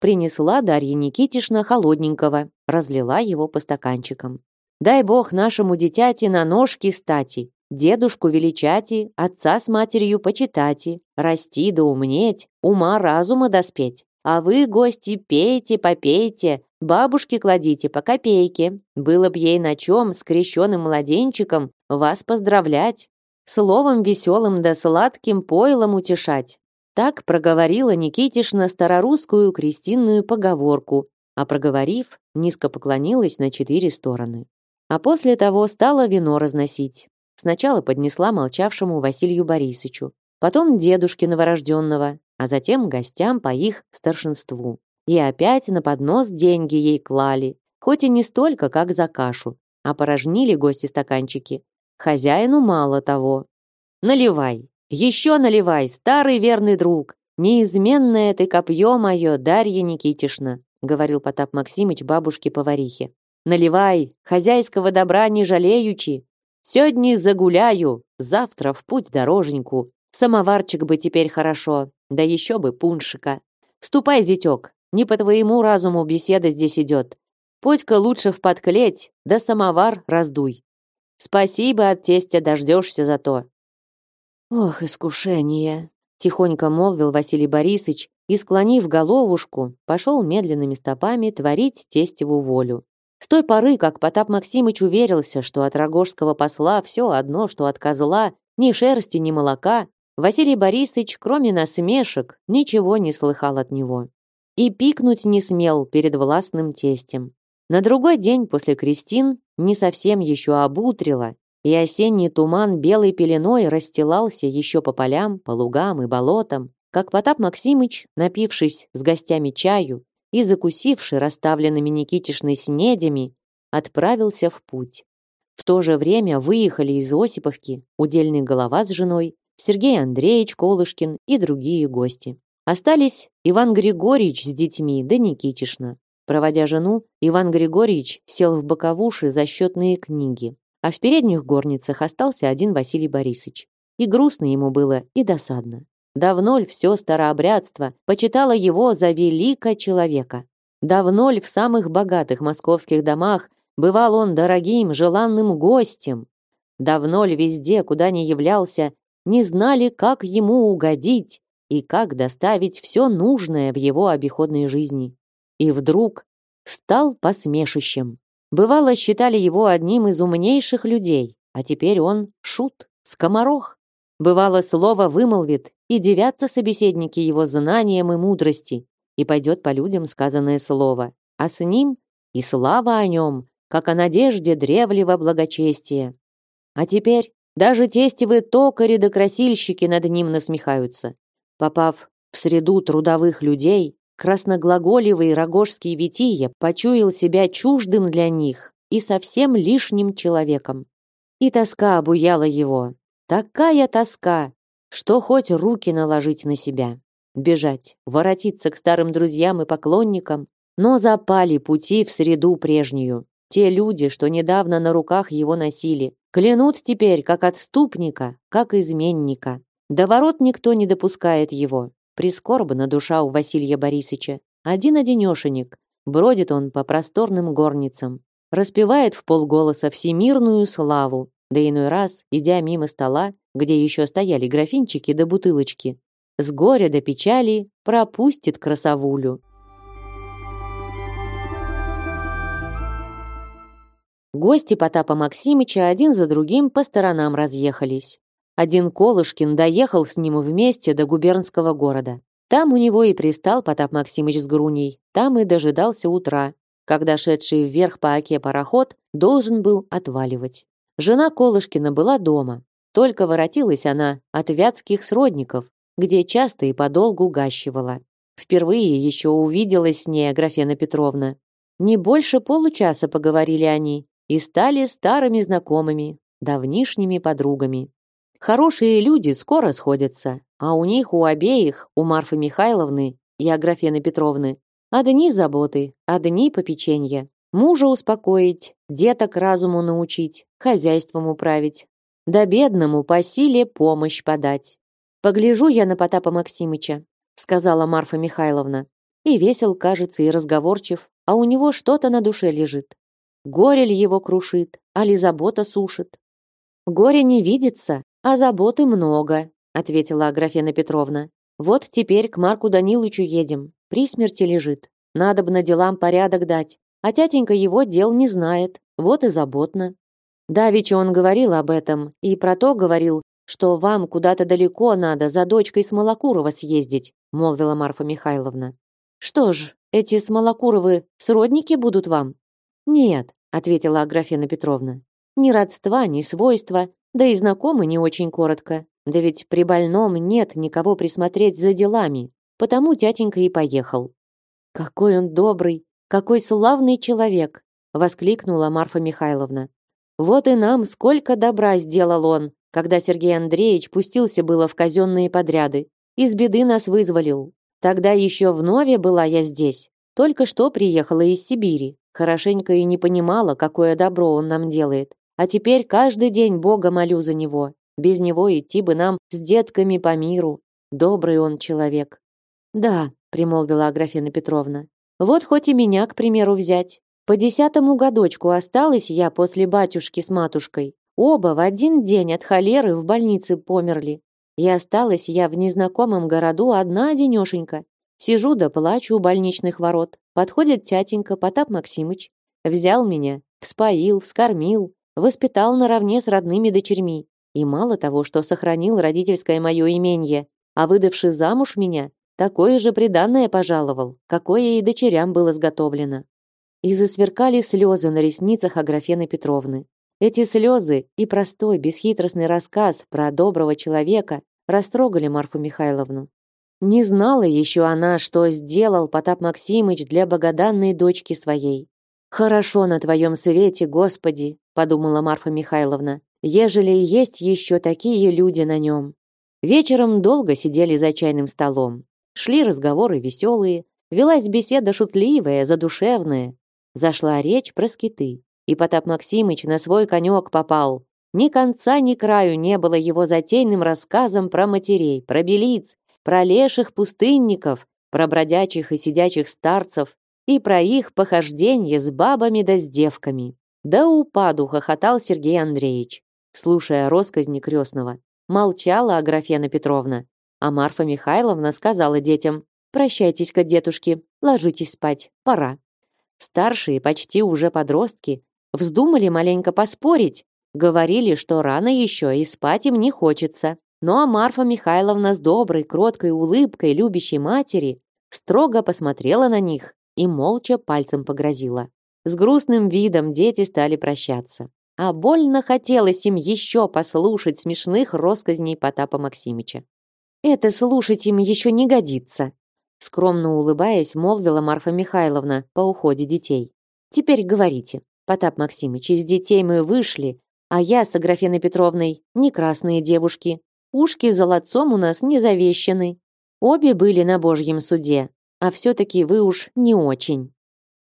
Принесла Дарья Никитишна холодненького, разлила его по стаканчикам. Дай бог нашему дитяти на ножки стати, Дедушку величати, отца с матерью почитати, расти да умнеть, ума разума доспеть. А вы, гости, пейте, попейте, бабушке кладите по копейке. Было б ей на чем с крещенным младенчиком вас поздравлять, словом веселым да сладким пойлом утешать. Так проговорила Никитишна старорусскую крестинную поговорку, а проговорив, низко поклонилась на четыре стороны. А после того стала вино разносить. Сначала поднесла молчавшему Василию Борисовичу, потом дедушке новорожденного, а затем гостям по их старшинству. И опять на поднос деньги ей клали, хоть и не столько, как за кашу, а порожнили гости стаканчики. Хозяину мало того. «Наливай! Еще наливай, старый верный друг! Неизменное ты копье мое, Дарья Никитишна!» говорил Потап Максимыч бабушке-поварихе. «Наливай, хозяйского добра не жалеючи, Сегодня загуляю, завтра в путь дороженьку. Самоварчик бы теперь хорошо, да еще бы пуншика. Ступай, зятек, не по твоему разуму беседа здесь идет. Подь-ка лучше в подклеть, да самовар раздуй. Спасибо от тестя дождешься за то. Ох, искушение, тихонько молвил Василий Борисович и, склонив головушку, пошел медленными стопами творить тестеву волю. С той поры, как Потап Максимыч уверился, что от рогожского посла все одно, что от козла, ни шерсти, ни молока, Василий Борисович, кроме насмешек, ничего не слыхал от него. И пикнуть не смел перед властным тестем. На другой день после крестин не совсем еще обутрило, и осенний туман белой пеленой расстилался еще по полям, по лугам и болотам, как Потап Максимыч, напившись с гостями чаю и закусивший расставленными Никитишной снедями, отправился в путь. В то же время выехали из Осиповки удельный голова с женой, Сергей Андреевич Колышкин и другие гости. Остались Иван Григорьевич с детьми да Никитишна. Проводя жену, Иван Григорьевич сел в боковуши за счетные книги, а в передних горницах остался один Василий Борисович. И грустно ему было, и досадно. Давно ль все старообрядство почитало его за великого человека? Давно ль в самых богатых московских домах бывал он дорогим, желанным гостем? Давно ль везде, куда ни являлся, не знали, как ему угодить и как доставить все нужное в его обиходной жизни? и вдруг стал посмешищем. Бывало, считали его одним из умнейших людей, а теперь он шут, скоморох. Бывало, слово вымолвит, и девятся собеседники его знанием и мудрости, и пойдет по людям сказанное слово, а с ним и слава о нем, как о надежде древлего благочестия. А теперь даже тестевые токари да красильщики над ним насмехаются. Попав в среду трудовых людей, Красноглаголевый рогожский Вития почуял себя чуждым для них и совсем лишним человеком. И тоска обуяла его. Такая тоска, что хоть руки наложить на себя. Бежать, воротиться к старым друзьям и поклонникам, но запали пути в среду прежнюю. Те люди, что недавно на руках его носили, клянут теперь как отступника, как изменника. До ворот никто не допускает его. Прискорбна душа у Василия Борисовича. Один-одинешенек. Бродит он по просторным горницам. Распевает в полголоса всемирную славу. Да иной раз, идя мимо стола, где еще стояли графинчики да бутылочки, с горя до печали пропустит красавулю. Гости Потапа Максимыча один за другим по сторонам разъехались. Один Колышкин доехал с ним вместе до губернского города. Там у него и пристал Потап Максимыч с Груней, там и дожидался утра, когда шедший вверх по оке пароход должен был отваливать. Жена Колышкина была дома. Только воротилась она от вятских сродников, где часто и подолгу гащивала. Впервые еще увиделась с ней Аграфена Петровна. Не больше получаса поговорили они и стали старыми знакомыми, давнишними подругами. Хорошие люди скоро сходятся, а у них у обеих, у Марфы Михайловны и Аграфены Петровны, одни заботы, одни попеченья. Мужа успокоить, деток разуму научить, хозяйством управить. Да бедному по силе помощь подать. «Погляжу я на Потапа Максимыча», сказала Марфа Михайловна. И весел, кажется, и разговорчив, а у него что-то на душе лежит. Горе ли его крушит, а ли забота сушит? Горе не видится, а заботы много, ответила Аграфена Петровна. Вот теперь к Марку Данилычу едем. При смерти лежит. Надо бы на делам порядок дать. А тятенька его дел не знает. Вот и заботно. Давича он говорил об этом и про то говорил, что вам куда-то далеко надо за дочкой Смолокурова съездить, молвила Марфа Михайловна. Что ж, эти Смолокуровы сродники будут вам? Нет, ответила Аграфена Петровна. Ни родства, ни свойства, да и знакомы не очень коротко. Да ведь при больном нет никого присмотреть за делами. Потому тятенька и поехал. «Какой он добрый! Какой славный человек!» воскликнула Марфа Михайловна. «Вот и нам сколько добра сделал он, когда Сергей Андреевич пустился было в казенные подряды. Из беды нас вызволил. Тогда еще в Нове была я здесь. Только что приехала из Сибири. Хорошенько и не понимала, какое добро он нам делает. А теперь каждый день Бога молю за него. Без него идти бы нам с детками по миру. Добрый он человек. Да, примолвила Аграфена Петровна. Вот хоть и меня, к примеру, взять. По десятому годочку осталась я после батюшки с матушкой. Оба в один день от холеры в больнице померли. И осталась я в незнакомом городу одна одинешенька. Сижу да плачу у больничных ворот. Подходит тятенька Потап Максимыч. Взял меня, вспоил, вскормил, воспитал наравне с родными дочерьми. И мало того, что сохранил родительское мое имение, а выдавший замуж меня, такое же приданное пожаловал, какое и дочерям было изготовлено. И засверкали слезы на ресницах Аграфены Петровны. Эти слезы и простой, бесхитростный рассказ про доброго человека растрогали Марфу Михайловну. Не знала еще она, что сделал Потап Максимыч для богоданной дочки своей. «Хорошо на твоем свете, Господи!» — подумала Марфа Михайловна, «ежели есть еще такие люди на нем». Вечером долго сидели за чайным столом. Шли разговоры веселые, велась беседа шутливая, задушевная. Зашла речь про скиты, и Потап Максимыч на свой конек попал. Ни конца, ни краю не было его затейным рассказом про матерей, про белиц, про леших пустынников, про бродячих и сидячих старцев и про их похождение с бабами да с девками. Да упаду хохотал Сергей Андреевич, слушая росказни крестного. Молчала Аграфена Петровна, а Марфа Михайловна сказала детям, «Прощайтесь-ка, дедушки, ложитесь спать, пора». Старшие, почти уже подростки, вздумали маленько поспорить, говорили, что рано еще и спать им не хочется. Ну а Марфа Михайловна с доброй, кроткой улыбкой любящей матери строго посмотрела на них и молча пальцем погрозила. С грустным видом дети стали прощаться. А больно хотелось им еще послушать смешных росказней Потапа Максимича. «Это слушать им еще не годится», скромно улыбаясь, молвила Марфа Михайловна по уходе детей. «Теперь говорите, Потап Максимыч, из детей мы вышли, а я с Аграфеной Петровной не красные девушки, Ушки золотцом у нас не завещаны. Обе были на Божьем суде, а все-таки вы уж не очень.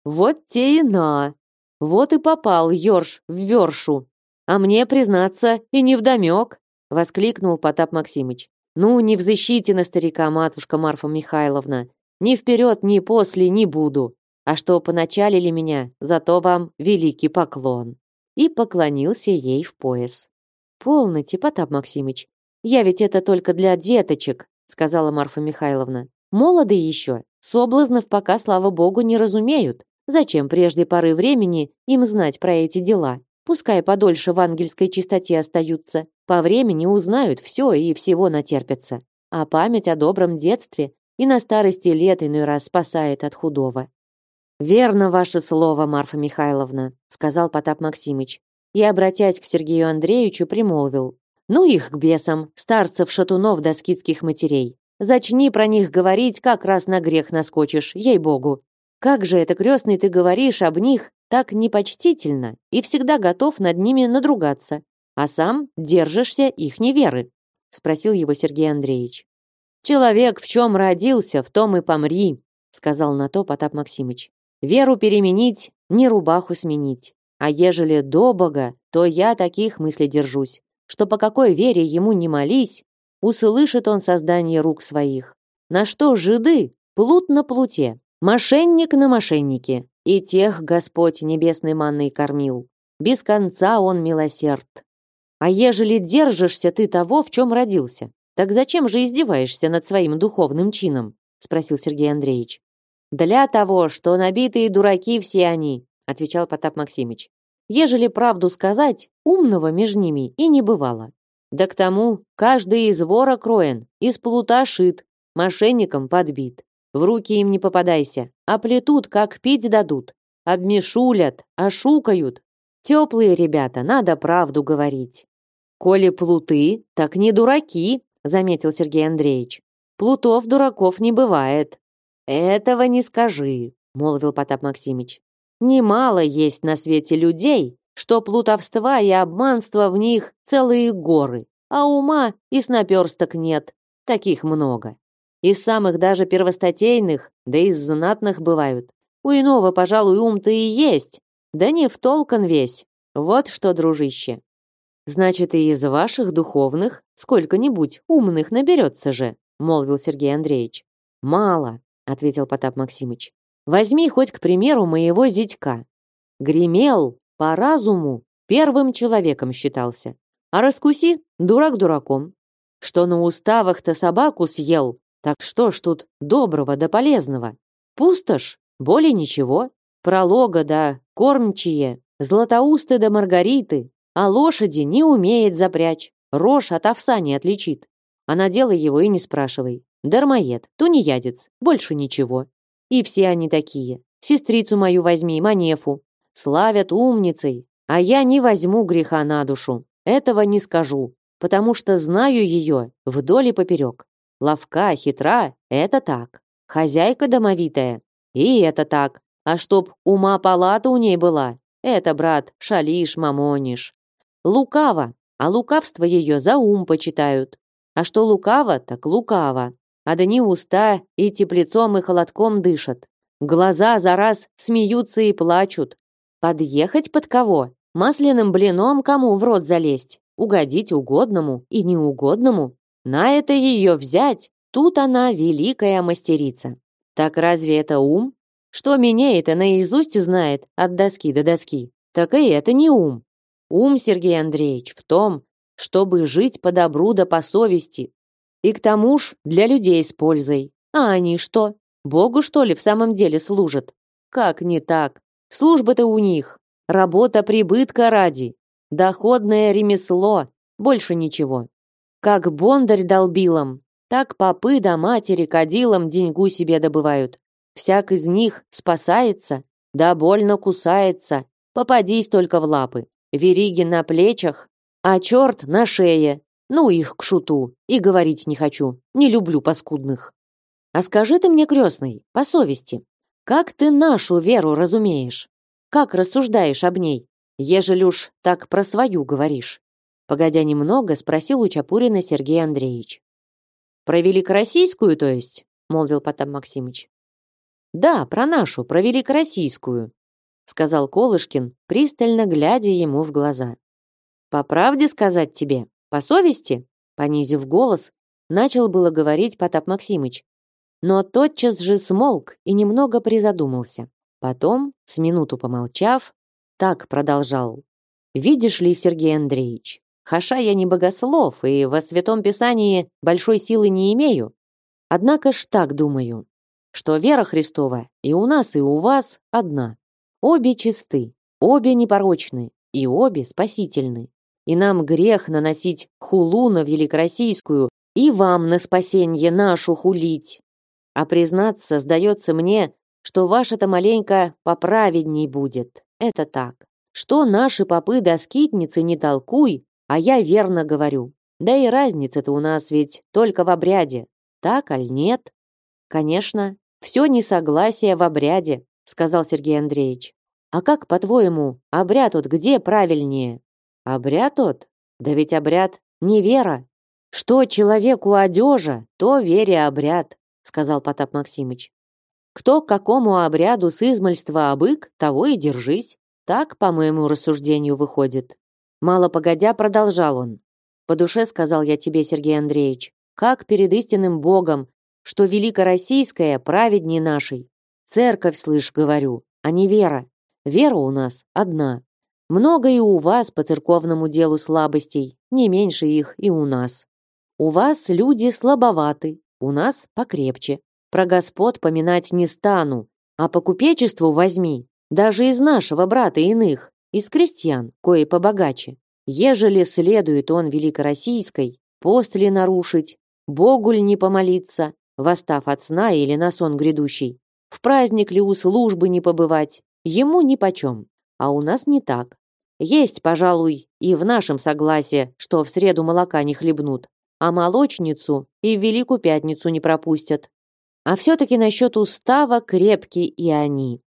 Вот те и на. Вот и попал Ёрш в вершу. А мне, признаться, и не вдомек, воскликнул Потап Максимыч. Ну, не взыщите на старика, матушка Марфа Михайловна. Ни вперед, ни после не буду. А что поначалили меня, зато вам великий поклон. И поклонился ей в пояс. Полноте, Потап Максимыч, я ведь это только для деточек, сказала Марфа Михайловна. Молоды еще, соблазнов пока, слава богу, не разумеют. Зачем прежде поры времени им знать про эти дела? Пускай подольше в ангельской чистоте остаются. По времени узнают все и всего натерпятся. А память о добром детстве и на старости лет иной раз спасает от худого. «Верно ваше слово, Марфа Михайловна», — сказал Потап Максимыч. И, обратясь к Сергею Андреевичу, примолвил. Ну их к бесам, старцев-шатунов до скидских матерей. Зачни про них говорить, как раз на грех наскочишь, ей-богу. Как же это, крестный, ты говоришь об них так непочтительно и всегда готов над ними надругаться, а сам держишься их неверы? Спросил его Сергей Андреевич. Человек в чем родился, в том и помри, сказал на то Потап Максимыч. Веру переменить, не рубаху сменить. А ежели до Бога, то я таких мыслей держусь что по какой вере ему не молись, услышит он создание рук своих. На что жиды? Плут на плуте, мошенник на мошеннике. И тех Господь небесной манной кормил. Без конца он милосерд. А ежели держишься ты того, в чем родился, так зачем же издеваешься над своим духовным чином? Спросил Сергей Андреевич. Для того, что набитые дураки все они, отвечал Потап Максимыч. Ежели правду сказать, умного между ними и не бывало. Да к тому, каждый из вора кроен, из плута шит, мошенникам подбит. В руки им не попадайся, а плетут, как пить дадут. Обмешулят, ошукают. Теплые ребята, надо правду говорить. Коли плуты, так не дураки, заметил Сергей Андреевич. Плутов дураков не бывает. Этого не скажи, молвил Потап Максимыч. Немало есть на свете людей, что плутовства и обманства в них целые горы, а ума и снаперсток нет. Таких много. Из самых даже первостатейных, да из знатных бывают. У иного, пожалуй, ум-то и есть, да не в толкан весь. Вот что, дружище. Значит, и из ваших духовных сколько-нибудь умных наберется же, молвил Сергей Андреевич. Мало. ответил Потап Максимыч. Возьми хоть, к примеру, моего зятька. Гремел по разуму, первым человеком считался. А раскуси, дурак дураком. Что на уставах-то собаку съел, так что ж тут доброго да полезного? Пустошь, более ничего. Пролога да кормчие, златоусты да маргариты, а лошади не умеет запрячь, рожь от овса не отличит. А на дело его и не спрашивай. Дармоед, тунеядец, больше ничего. И все они такие. Сестрицу мою возьми, Манефу. Славят умницей, а я не возьму греха на душу. Этого не скажу, потому что знаю ее вдоль и поперек. Ловка, хитра — это так. Хозяйка домовитая — и это так. А чтоб ума палата у ней была — это, брат, шалишь, мамонишь. Лукаво, а лукавство ее за ум почитают. А что лукаво, так лукаво. Одни уста и теплецом и холодком дышат. Глаза за раз смеются и плачут. Подъехать под кого? Масляным блином кому в рот залезть? Угодить угодному и неугодному? На это ее взять? Тут она великая мастерица. Так разве это ум? Что меня это наизусть знает от доски до доски? Так и это не ум. Ум, Сергей Андреевич, в том, чтобы жить по добру да по совести, и к тому ж для людей с пользой. А они что? Богу, что ли, в самом деле служат? Как не так? Служба-то у них. Работа прибытка ради. Доходное ремесло. Больше ничего. Как бондарь долбилом, так попы да матери кадилом деньгу себе добывают. Всяк из них спасается, да больно кусается. Попадись только в лапы. Вериги на плечах, а черт на шее. Ну их к шуту. И говорить не хочу. Не люблю паскудных. А скажи ты мне, крестный, по совести, как ты нашу веру разумеешь? Как рассуждаешь об ней, ежели уж так про свою говоришь? Погодя немного, спросил у Чапурина Сергей Андреевич. Про великороссийскую, то есть? молвил Потап Максимыч. Да, про нашу, про великороссийскую, сказал Колышкин, пристально глядя ему в глаза. По правде сказать тебе, по совести, понизив голос, начал было говорить Потап Максимыч, но тотчас же смолк и немного призадумался. Потом, с минуту помолчав, так продолжал. «Видишь ли, Сергей Андреевич, хаша я не богослов и во Святом Писании большой силы не имею. Однако ж так думаю, что вера Христова и у нас, и у вас одна. Обе чисты, обе непорочны и обе спасительны и нам грех наносить хулу на великороссийскую, и вам на спасенье нашу хулить. А признаться, сдается мне, что ваше-то маленько поправедней будет. Это так. Что наши попы да скитницы не толкуй, а я верно говорю. Да и разница-то у нас ведь только в обряде. Так аль нет? Конечно, все несогласие в обряде, сказал Сергей Андреевич. А как, по-твоему, обряд вот где правильнее? Обряд тот? Да ведь обряд не вера. Что человеку одежа, то вере обряд, сказал Потап Максимыч. Кто к какому обряду с измальства обык, того и держись. Так, по моему рассуждению, выходит. Мало погодя, продолжал он. По душе сказал я тебе, Сергей Андреевич, как перед истинным Богом, что великороссийская праведней нашей. Церковь, слышь, говорю, а не вера. Вера у нас одна. Много и у вас по церковному делу слабостей, не меньше их и у нас. У вас люди слабоваты, у нас покрепче. Про господ поминать не стану, а по купечеству возьми, даже из нашего брата иных, из крестьян, кое побогаче. Ежели следует он великороссийской, пост ли нарушить, Богу ли не помолиться, восстав от сна или на сон грядущий, в праздник ли у службы не побывать, ему нипочем. А у нас не так. Есть, пожалуй, и в нашем согласии, что в среду молока не хлебнут, а молочницу и в Великую Пятницу не пропустят. А все-таки насчет устава крепкие и они.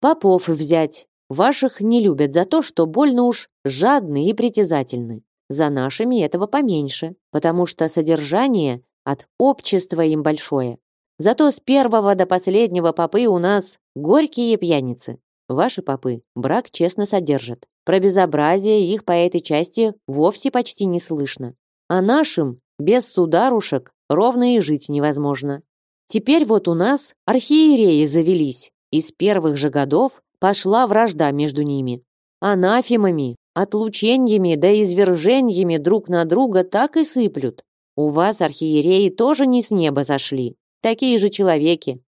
Попов взять. Ваших не любят за то, что больно уж жадны и притязательны. За нашими этого поменьше, потому что содержание от общества им большое. Зато с первого до последнего попы у нас горькие пьяницы. Ваши попы брак честно содержат. Про безобразие их по этой части вовсе почти не слышно. А нашим, без сударушек, ровно и жить невозможно. Теперь вот у нас архиереи завелись, и с первых же годов пошла вражда между ними. Анафемами, отлучениями да извержениями друг на друга так и сыплют. У вас архиереи тоже не с неба сошли, такие же человеки.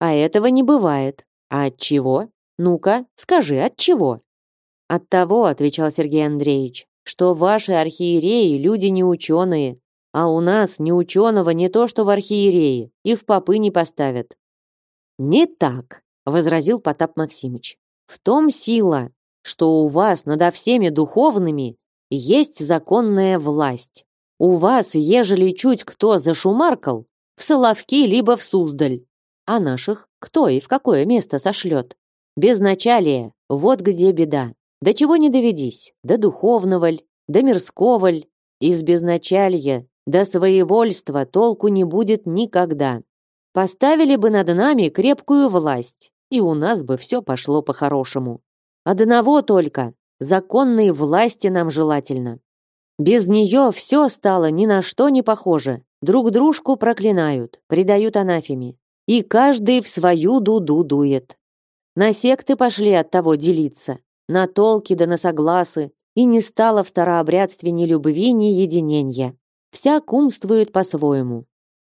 А этого не бывает. А от чего? Ну-ка, скажи, от чего? От того, отвечал Сергей Андреевич, что ваши архиереи люди не ученые, а у нас ни ученого не то что в архиереи, и в попы не поставят. Не так, возразил Потап Максимыч. В том сила, что у вас над всеми духовными есть законная власть. У вас, ежели чуть кто зашумаркал, в Соловки либо в Суздаль, а наших кто и в какое место сошлет? Безначалие, вот где беда. До чего не доведись, до духовного ль, до мирского ль, из безначалья до своевольства толку не будет никогда. Поставили бы над нами крепкую власть, и у нас бы все пошло по-хорошему. Одного только, законной власти нам желательно. Без нее все стало ни на что не похоже. Друг дружку проклинают, предают анафеме. И каждый в свою дуду дует. На секты пошли от того делиться, на толки да на согласы, и не стало в старообрядстве ни любви, ни единения вся кумствует по-своему.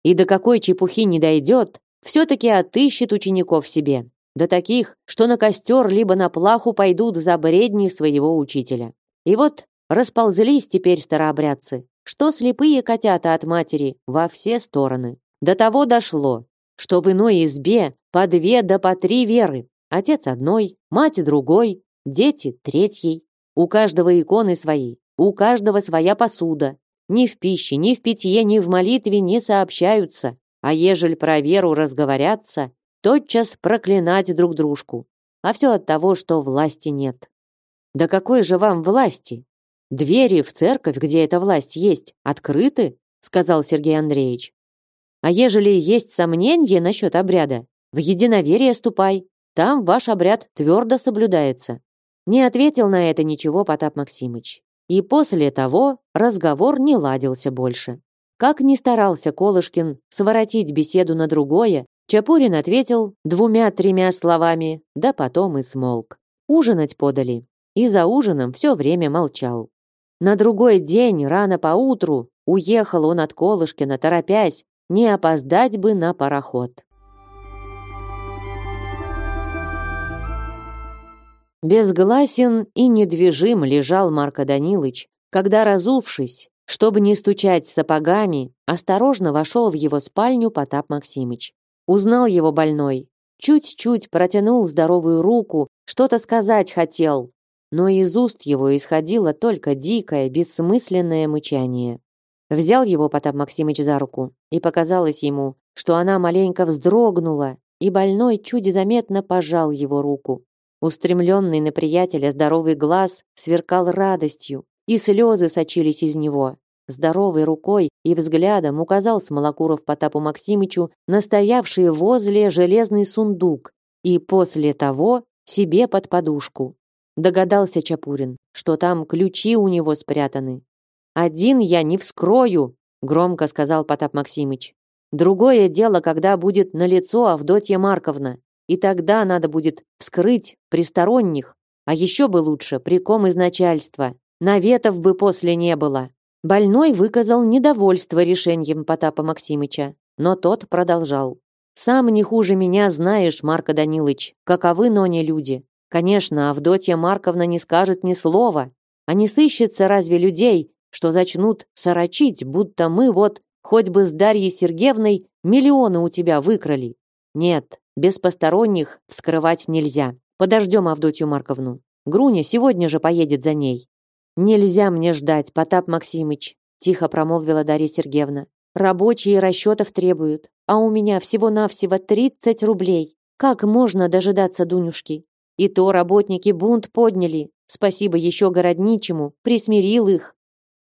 И до какой чепухи не дойдет, все-таки отыщет учеников себе. До таких, что на костер либо на плаху пойдут за бредни своего учителя. И вот расползлись теперь старообрядцы, что слепые котята от матери во все стороны. До того дошло, что в иной избе по две да по три веры. Отец одной, мать другой, дети третьей. У каждого иконы свои, у каждого своя посуда, ни в пище, ни в питье, ни в молитве не сообщаются, а ежель про веру разговорятся, тотчас проклинать друг дружку. А все от того, что власти нет. Да какой же вам власти? Двери в церковь, где эта власть есть, открыты, сказал Сергей Андреевич. А ежели есть сомнения насчет обряда, в единоверие ступай, там ваш обряд твердо соблюдается. Не ответил на это ничего Потап Максимыч. И после того разговор не ладился больше. Как ни старался Колышкин своротить беседу на другое, Чапурин ответил двумя-тремя словами, да потом и смолк. Ужинать подали. И за ужином все время молчал. На другой день, рано поутру, уехал он от Колышкина, торопясь, не опоздать бы на пароход. Безгласен и недвижим лежал Марко Данилыч, когда, разувшись, чтобы не стучать сапогами, осторожно вошел в его спальню Потап Максимыч. Узнал его больной, чуть-чуть протянул здоровую руку, что-то сказать хотел, но из уст его исходило только дикое, бессмысленное мычание. Взял его Потап Максимыч за руку, и показалось ему, что она маленько вздрогнула, и больной чуть заметно пожал его руку. Устремленный на приятеля здоровый глаз сверкал радостью, и слезы сочились из него. Здоровой рукой и взглядом указал Смолокуров Потапу Максимычу настоявший возле железный сундук и после того себе под подушку. Догадался Чапурин, что там ключи у него спрятаны. «Один я не вскрою», — громко сказал Потап Максимыч. «Другое дело, когда будет на лицо Авдотья Марковна. И тогда надо будет вскрыть присторонних, а еще бы лучше при ком из начальства. Наветов бы после не было. Больной выказал недовольство решением Потапа Максимыча, но тот продолжал. «Сам не хуже меня знаешь, Марко Данилыч, каковы ноне люди. Конечно, Авдотья Марковна не скажет ни слова, а не сыщется разве людей, что зачнут сорочить, будто мы вот, хоть бы с Дарьей Сергеевной, миллионы у тебя выкрали. Нет, без посторонних вскрывать нельзя. Подождем Авдотью Марковну. Груня сегодня же поедет за ней. Нельзя мне ждать, Потап Максимыч, тихо промолвила Дарья Сергеевна. Рабочие расчетов требуют, а у меня всего-навсего 30 рублей. Как можно дожидаться Дунюшки? И то работники бунт подняли. Спасибо еще городничему, присмирил их.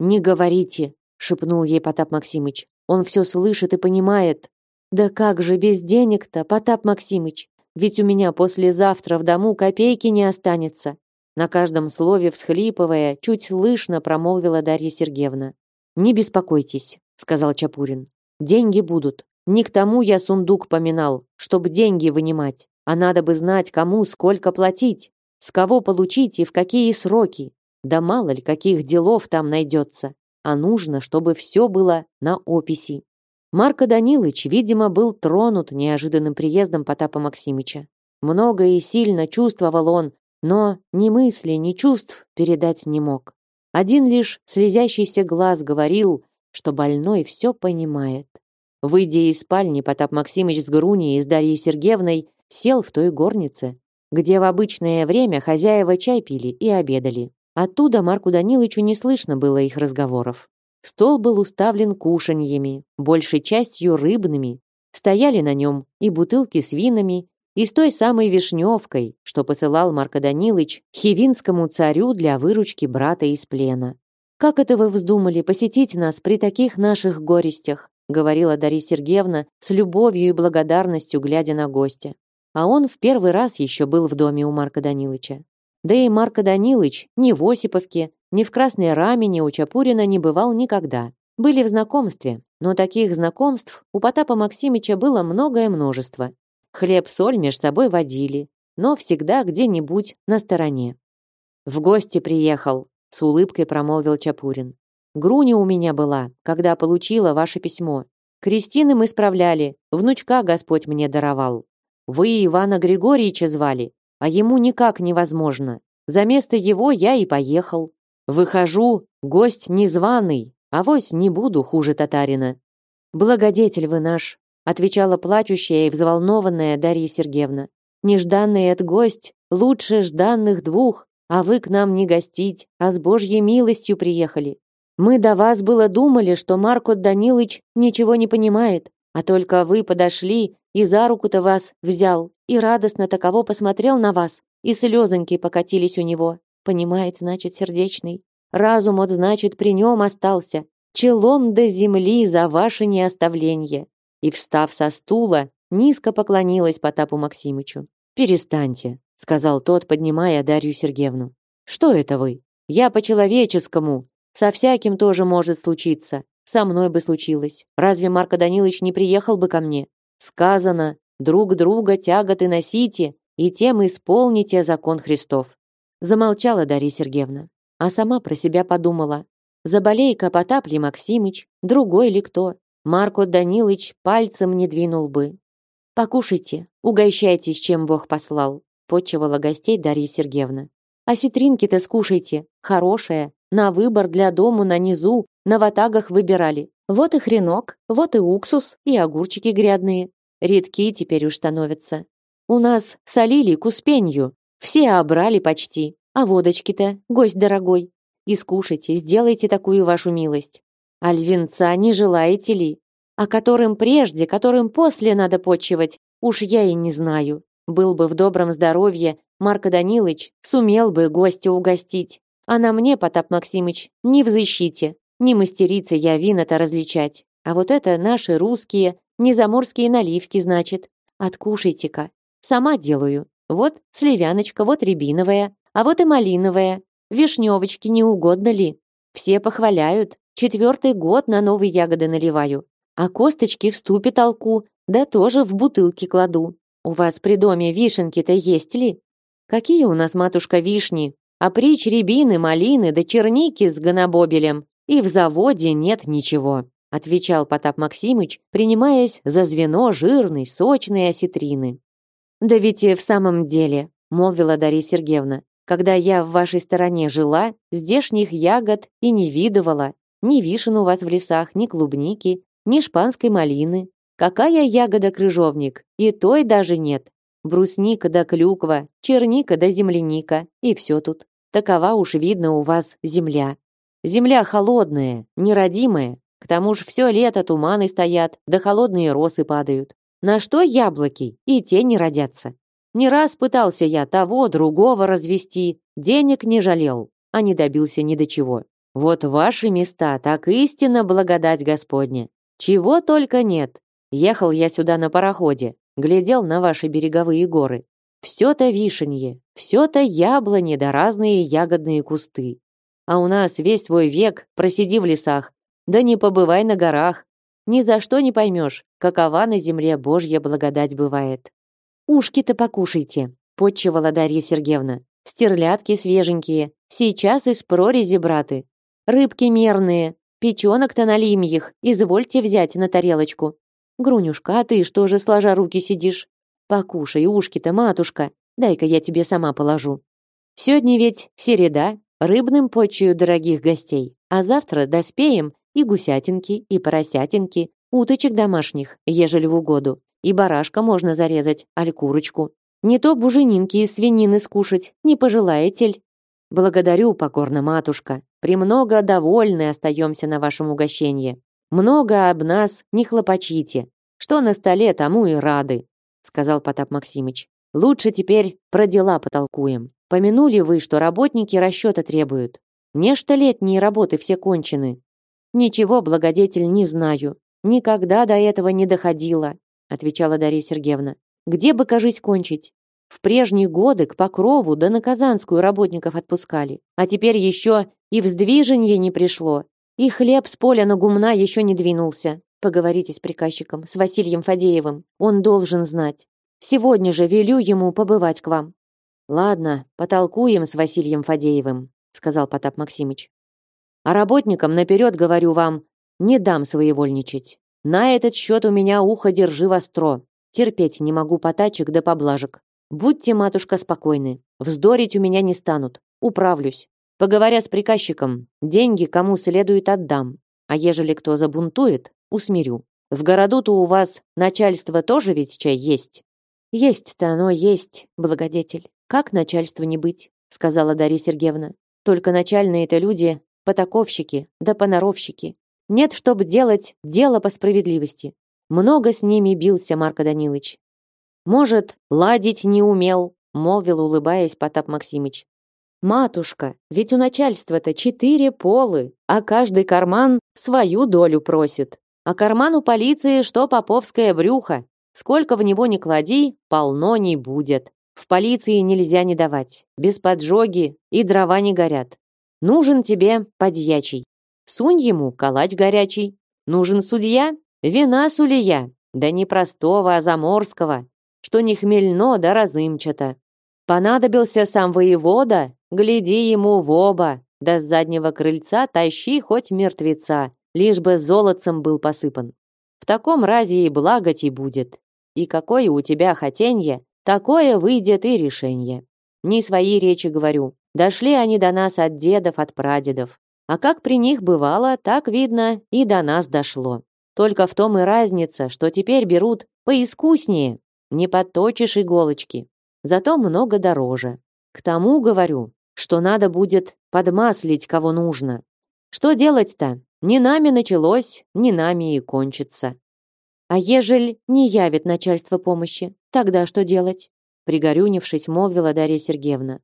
Не говорите, шепнул ей Потап Максимыч. Он все слышит и понимает. Да как же без денег-то, Потап Максимыч? Ведь у меня послезавтра в дому копейки не останется. На каждом слове всхлипывая, чуть слышно промолвила Дарья Сергеевна. Не беспокойтесь, сказал Чапурин. Деньги будут. Не к тому я сундук поминал, чтобы деньги вынимать, а надо бы знать, кому сколько платить, с кого получить и в какие сроки. Да мало ли каких делов там найдется, а нужно, чтобы все было на описи. Марко Данилович, видимо, был тронут неожиданным приездом Потапа Максимыча. Много и сильно чувствовал он, но ни мысли, ни чувств передать не мог. Один лишь слезящийся глаз говорил, что больной все понимает. Выйдя из спальни, Потап Максимыч с Груней и с Дарьей Сергеевной сел в той горнице, где в обычное время хозяева чай пили и обедали. Оттуда Марку Данилычу не слышно было их разговоров. Стол был уставлен кушаньями, большей частью рыбными. Стояли на нем и бутылки с винами, и с той самой вишневкой, что посылал Марко Данилыч хивинскому царю для выручки брата из плена. «Как это вы вздумали посетить нас при таких наших горестях?» говорила Дарья Сергеевна с любовью и благодарностью, глядя на гостя. А он в первый раз еще был в доме у Марка Данилыча. Да и Марко Данилыч ни в Осиповке, ни в Красной Раме, ни у Чапурина не бывал никогда. Были в знакомстве, но таких знакомств у Потапа Максимича было многое множество. Хлеб-соль меж собой водили, но всегда где-нибудь на стороне. «В гости приехал», — с улыбкой промолвил Чапурин. Груня у меня была, когда получила ваше письмо. Кристины мы справляли, внучка Господь мне даровал. Вы Ивана Григорьевича звали, а ему никак невозможно. За место его я и поехал. Выхожу, гость незваный, а вось не буду хуже татарина. Благодетель вы наш, отвечала плачущая и взволнованная Дарья Сергеевна. Нежданный от гость лучше жданных двух, а вы к нам не гостить, а с Божьей милостью приехали. Мы до вас было думали, что Марко Данилыч ничего не понимает, а только вы подошли и за руку-то вас взял, и радостно таково посмотрел на вас, и слезоньки покатились у него. Понимает, значит, сердечный. Разум от, значит, при нем остался. Челом до земли за ваше неоставление. И, встав со стула, низко поклонилась Потапу Максимычу. «Перестаньте», — сказал тот, поднимая Дарью Сергеевну. «Что это вы? Я по-человеческому, со всяким тоже может случиться. Со мной бы случилось. Разве Марко Данилович не приехал бы ко мне? Сказано, друг друга тяготы носите, и тем исполните закон Христов. Замолчала Дарья Сергеевна, а сама про себя подумала. Заболей-ка Потапли Максимыч, другой ли кто, Марко Данилович пальцем не двинул бы. «Покушайте, угощайтесь, чем Бог послал», — подчевала гостей Дарья Сергеевна. «А ситринки-то скушайте, хорошая, на выбор для дому на низу, на ватагах выбирали. Вот и хренок, вот и уксус, и огурчики грядные. Редки теперь уж становятся. У нас солили куспенью, все обрали почти. А водочки-то, гость дорогой. Искушайте, сделайте такую вашу милость. Аль венца не желаете ли? А которым прежде, которым после надо почивать, уж я и не знаю. Был бы в добром здоровье, Марко Данилович сумел бы гостя угостить. А на мне, Потап Максимыч, не в не мастерица я вина-то различать. А вот это наши русские, незаморские наливки, значит. Откушайте-ка. Сама делаю. Вот сливяночка, вот рябиновая, а вот и малиновая. Вишневочки не угодно ли? Все похваляют. Четвертый год на новые ягоды наливаю. А косточки в ступе толку, да тоже в бутылки кладу. У вас при доме вишенки-то есть ли? Какие у нас, матушка, вишни? а прич рябины, малины да черники с гонобобелем. И в заводе нет ничего, отвечал Потап Максимыч, принимаясь за звено жирной, сочной осетрины. Да ведь и в самом деле, молвила Дарья Сергеевна, когда я в вашей стороне жила, здешних ягод и не видывала. Ни вишен у вас в лесах, ни клубники, ни шпанской малины. Какая ягода крыжовник? И той даже нет. Брусника да клюква, черника да земляника, и все тут. Такова уж видно у вас земля. Земля холодная, неродимая. К тому же все лето туманы стоят, да холодные росы падают. На что яблоки? И те не родятся. Не раз пытался я того, другого развести, денег не жалел, а не добился ни до чего. Вот ваши места, так истинно благодать Господня. Чего только нет. Ехал я сюда на пароходе, глядел на ваши береговые горы. Все-то вишенье, все-то яблони да разные ягодные кусты. А у нас весь свой век просиди в лесах, да не побывай на горах. ни за что не поймешь, какова на земле Божья благодать бывает. Ушки-то покушайте, подчевала Дарья Сергеевна. Стерлядки свеженькие, сейчас из прорези браты. Рыбки мерные, печенок-то налим их, извольте взять на тарелочку. Грунюшка, а ты что же сложа руки сидишь? Покушай ушки-то, матушка, дай-ка я тебе сама положу. Сегодня ведь середа, рыбным почую дорогих гостей, а завтра доспеем и гусятинки, и поросятинки, уточек домашних, ежели в угоду, и барашка можно зарезать, аль курочку. Не то буженинки из свинины скушать, не пожелаете? Благодарю, покорно матушка. Премного довольны остаемся на вашем угощении. Много об нас не хлопочите. Что на столе, тому и рады, сказал Потап Максимыч. Лучше теперь про дела потолкуем. Помянули вы, что работники расчета требуют. Нечто летние работы все кончены. Ничего, благодетель, не знаю. Никогда до этого не доходило, отвечала Дарья Сергеевна. Где бы, кажись, кончить? В прежние годы к Покрову да на Казанскую работников отпускали. А теперь еще и вздвиженье не пришло. И хлеб с поля на гумна еще не двинулся. Поговорите с приказчиком, с Василием Фадеевым. Он должен знать. Сегодня же велю ему побывать к вам. Ладно, потолкуем с Василием Фадеевым, сказал Потап Максимыч. А работникам наперед говорю вам, не дам своевольничать. На этот счет у меня ухо держи востро. Терпеть не могу потачек да поблажек. Будьте, матушка, спокойны. Вздорить у меня не станут. Управлюсь. Поговоря с приказчиком, деньги кому следует отдам. А ежели кто забунтует, усмирю. В городу-то у вас начальство тоже ведь чай есть? Есть-то оно есть, благодетель. Как начальству не быть, сказала Дарья Сергеевна. Только начальные-то люди потаковщики да поноровщики. Нет, чтобы делать дело по справедливости. Много с ними бился Марко Данилович. Может, ладить не умел, молвил, улыбаясь Потап Максимыч. Матушка, ведь у начальства-то четыре полы, а каждый карман свою долю просит. А карман у полиции что поповское брюхо. Сколько в него ни клади, полно не будет. В полиции нельзя не давать. Без поджоги и дрова не горят. Нужен тебе подьячий. Сунь ему калач горячий. Нужен судья? Вина сулия, да не простого, а заморского, что не хмельно да разымчато. Понадобился сам воевода, гляди ему в оба, да с заднего крыльца тащи хоть мертвеца, лишь бы золотцем был посыпан. В таком разе и благоти будет. И какое у тебя хотенье, такое выйдет и решение. Не свои речи говорю. Дошли они до нас от дедов, от прадедов. А как при них бывало, так видно и до нас дошло. Только в том и разница, что теперь берут поискуснее. Не подточишь иголочки. Зато много дороже. К тому говорю, что надо будет подмаслить кого нужно. Что делать-то? Не нами началось, не нами и кончится. А ежель не явит начальство помощи, тогда что делать? Пригорюнившись, молвила Дарья Сергеевна.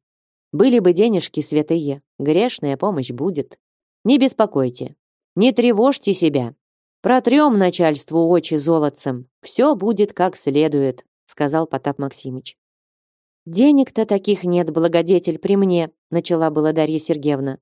Были бы денежки святые, грешная помощь будет. Не беспокойте, не тревожьте себя, Протрем начальству очи золотцем. Все будет как следует, сказал Потап Максимыч. Денег-то таких нет, благодетель при мне, начала была Дарья Сергеевна.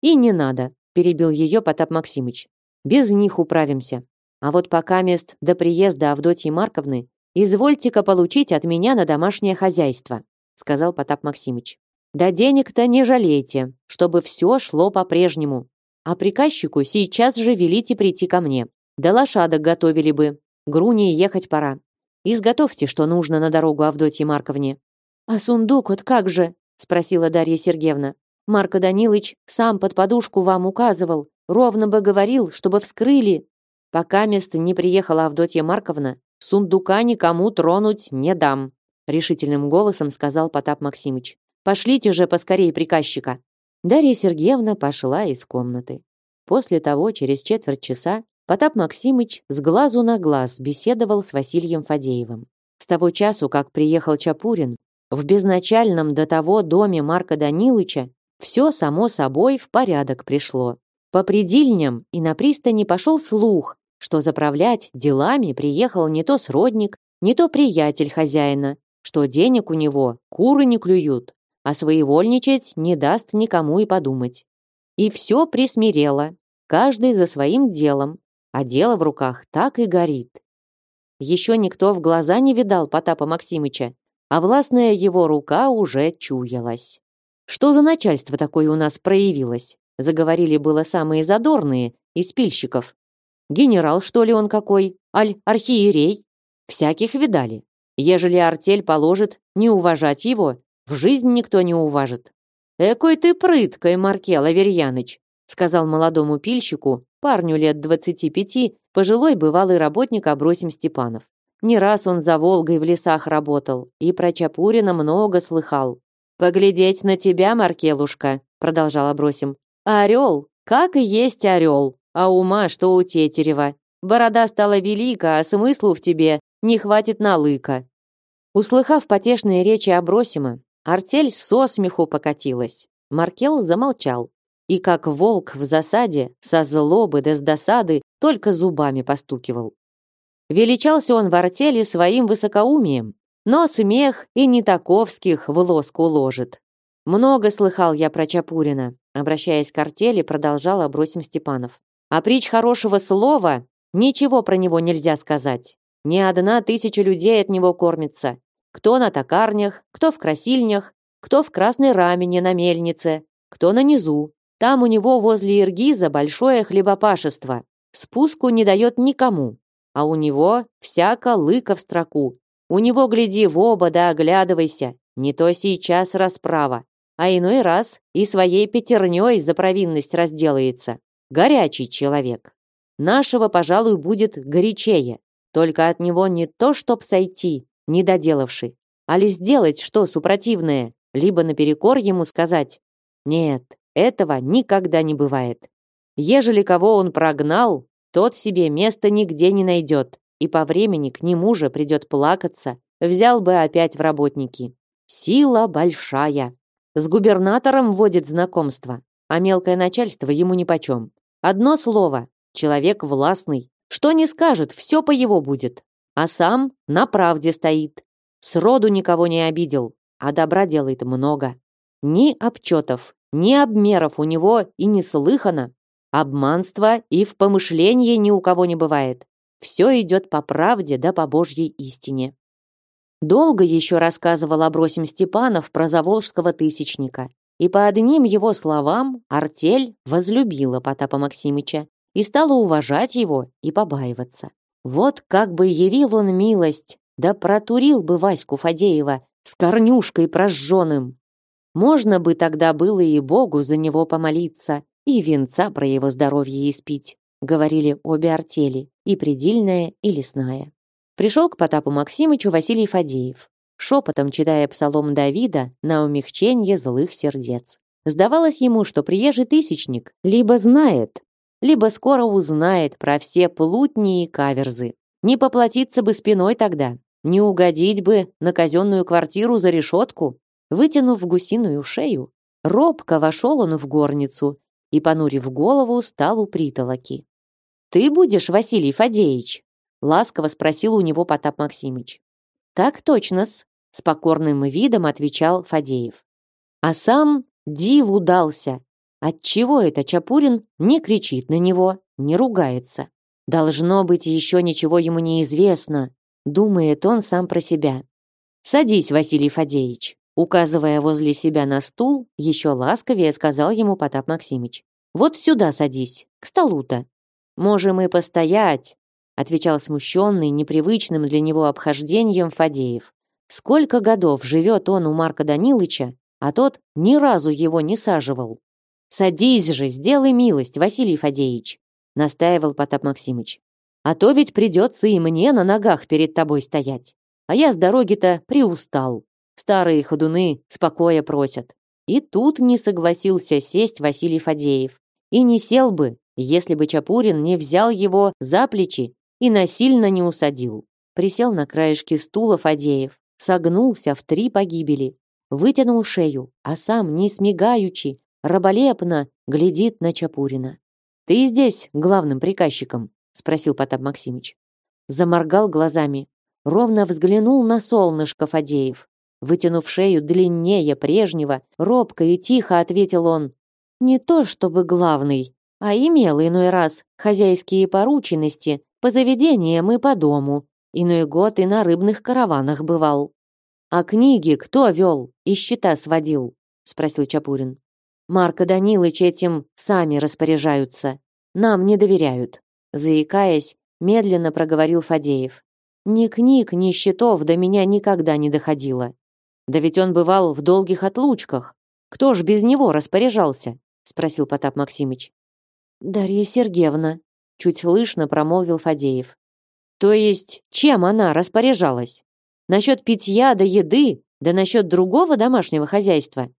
И не надо, перебил ее Потап Максимыч. Без них управимся. А вот пока мест до приезда Авдотьи Марковны извольте-ка получить от меня на домашнее хозяйство, сказал Потап Максимыч. Да денег-то не жалейте, чтобы все шло по-прежнему. А приказчику сейчас же велите прийти ко мне. Да лошадок готовили бы. Груни ехать пора. Изготовьте, что нужно на дорогу Авдотье Марковне. А сундук вот как же? спросила Дарья Сергеевна. Марко Данилович сам под подушку вам указывал, ровно бы говорил, чтобы вскрыли. Пока место не приехала Авдотья Марковна, сундука никому тронуть не дам, решительным голосом сказал Потап Максимыч. Пошлите же поскорей приказчика. Дарья Сергеевна пошла из комнаты. После того, через четверть часа, Потап Максимыч с глазу на глаз беседовал с Василием Фадеевым. С того часу, как приехал Чапурин, в безначальном до того доме Марка Данилыча все само собой в порядок пришло. По предельням и на пристани пошел слух, что заправлять делами приехал не то сродник, не то приятель хозяина, что денег у него куры не клюют, а своевольничать не даст никому и подумать. И все присмирело, каждый за своим делом, а дело в руках так и горит. Еще никто в глаза не видал Потапа Максимыча, а властная его рука уже чуялась. Что за начальство такое у нас проявилось? Заговорили было самые задорные из пильщиков. Генерал, что ли, он какой? Аль архиерей? Всяких видали. Ежели артель положит не уважать его, в жизнь никто не уважит. «Экой ты прыткой, Маркел Аверьяныч», сказал молодому пильщику, парню лет двадцати пяти, пожилой бывалый работник Абросим Степанов. Не раз он за Волгой в лесах работал и про Чапурина много слыхал. «Поглядеть на тебя, Маркелушка», продолжал Абросим. «Орел, как и есть орел, а ума, что у Тетерева. Борода стала велика, а смыслу в тебе не хватит на лыка». Услыхав потешные речи Абросима, артель со смеху покатилась. Маркел замолчал, и как волк в засаде, со злобы да с досады, только зубами постукивал. Величался он в артели своим высокоумием, но смех и не таковских в лоск уложит. Много слыхал я про Чапурина, обращаясь к артели, продолжал Абросим Степанов. А притч хорошего слова, ничего про него нельзя сказать. Ни одна тысяча людей от него кормится. Кто на токарнях, кто в красильнях, кто в красной рамине на мельнице, кто на низу. Там у него возле Иргиза большое хлебопашество. Спуску не дает никому. А у него всяко лыка в строку. У него, гляди, в оба да оглядывайся. Не то сейчас расправа. А иной раз и своей пятерней за провинность разделается. Горячий человек. Нашего, пожалуй, будет горячее. Только от него не то, чтоб сойти, не доделавший, а ли сделать что супротивное, либо наперекор ему сказать. Нет, этого никогда не бывает. Ежели кого он прогнал, тот себе места нигде не найдет, и по времени к нему же придет плакаться, взял бы опять в работники. Сила большая. С губернатором вводит знакомство, а мелкое начальство ему нипочем. Одно слово, человек властный, что не скажет, все по его будет. А сам на правде стоит. Сроду никого не обидел, а добра делает много. Ни обчетов, ни обмеров у него и не слыхано. Обманства и в помышлении ни у кого не бывает. Все идет по правде да по Божьей истине. Долго еще рассказывал Абросим Степанов про заволжского тысячника. И по одним его словам артель возлюбила Потапа Максимыча и стала уважать его и побаиваться. Вот как бы явил он милость, да протурил бы Ваську Фадеева с корнюшкой прожженным, можно бы тогда было и Богу за него помолиться, и венца про его здоровье испить, говорили обе артели, и предельная, и лесная. Пришел к Потапу Максимычу Василий Фадеев, шепотом читая псалом Давида на умягчение злых сердец. Сдавалось ему, что приезжий тысячник либо знает, либо скоро узнает про все плутни и каверзы. Не поплатиться бы спиной тогда, не угодить бы на казенную квартиру за решетку, Вытянув гусиную шею, робко вошел он в горницу и, понурив голову, стал у притолоки. «Ты будешь, Василий Фадеевич?» — ласково спросил у него Потап Максимыч. «Так точно-с», — с покорным видом отвечал Фадеев. А сам диву дался. Отчего это Чапурин не кричит на него, не ругается? Должно быть, еще ничего ему не известно, думает он сам про себя. «Садись, Василий Фадеевич». Указывая возле себя на стул, еще ласковее сказал ему Потап Максимыч. «Вот сюда садись, к столу-то». «Можем и постоять», отвечал смущенный, непривычным для него обхождением Фадеев. Сколько годов живет он у Марка Данилыча, а тот ни разу его не саживал. «Садись же, сделай милость, Василий Фадеевич», настаивал Потап Максимыч. «А то ведь придется и мне на ногах перед тобой стоять. А я с дороги-то приустал». Старые ходуны спокоя просят. И тут не согласился сесть Василий Фадеев. И не сел бы, если бы Чапурин не взял его за плечи и насильно не усадил. Присел на краешке стула Фадеев, согнулся в три погибели, вытянул шею, а сам, не смигаючи, раболепно глядит на Чапурина. «Ты здесь главным приказчиком?» — спросил Потап Максимыч. Заморгал глазами, ровно взглянул на солнышко Фадеев, Вытянув шею длиннее прежнего, робко и тихо ответил он. «Не то чтобы главный, а имел иной раз хозяйские порученности по заведениям и по дому. Иной год и на рыбных караванах бывал. А книги кто вел и счета сводил? спросил Чапурин. Марко Данилович этим сами распоряжаются. Нам не доверяют. Заикаясь, медленно проговорил Фадеев. Ни книг, ни счетов до меня никогда не доходило. Да ведь он бывал в долгих отлучках. Кто ж без него распоряжался? спросил Потап Максимыч. Дарья Сергеевна, чуть слышно промолвил Фадеев. То есть, чем она распоряжалась? Насчет питья да еды, да насчет другого домашнего хозяйства?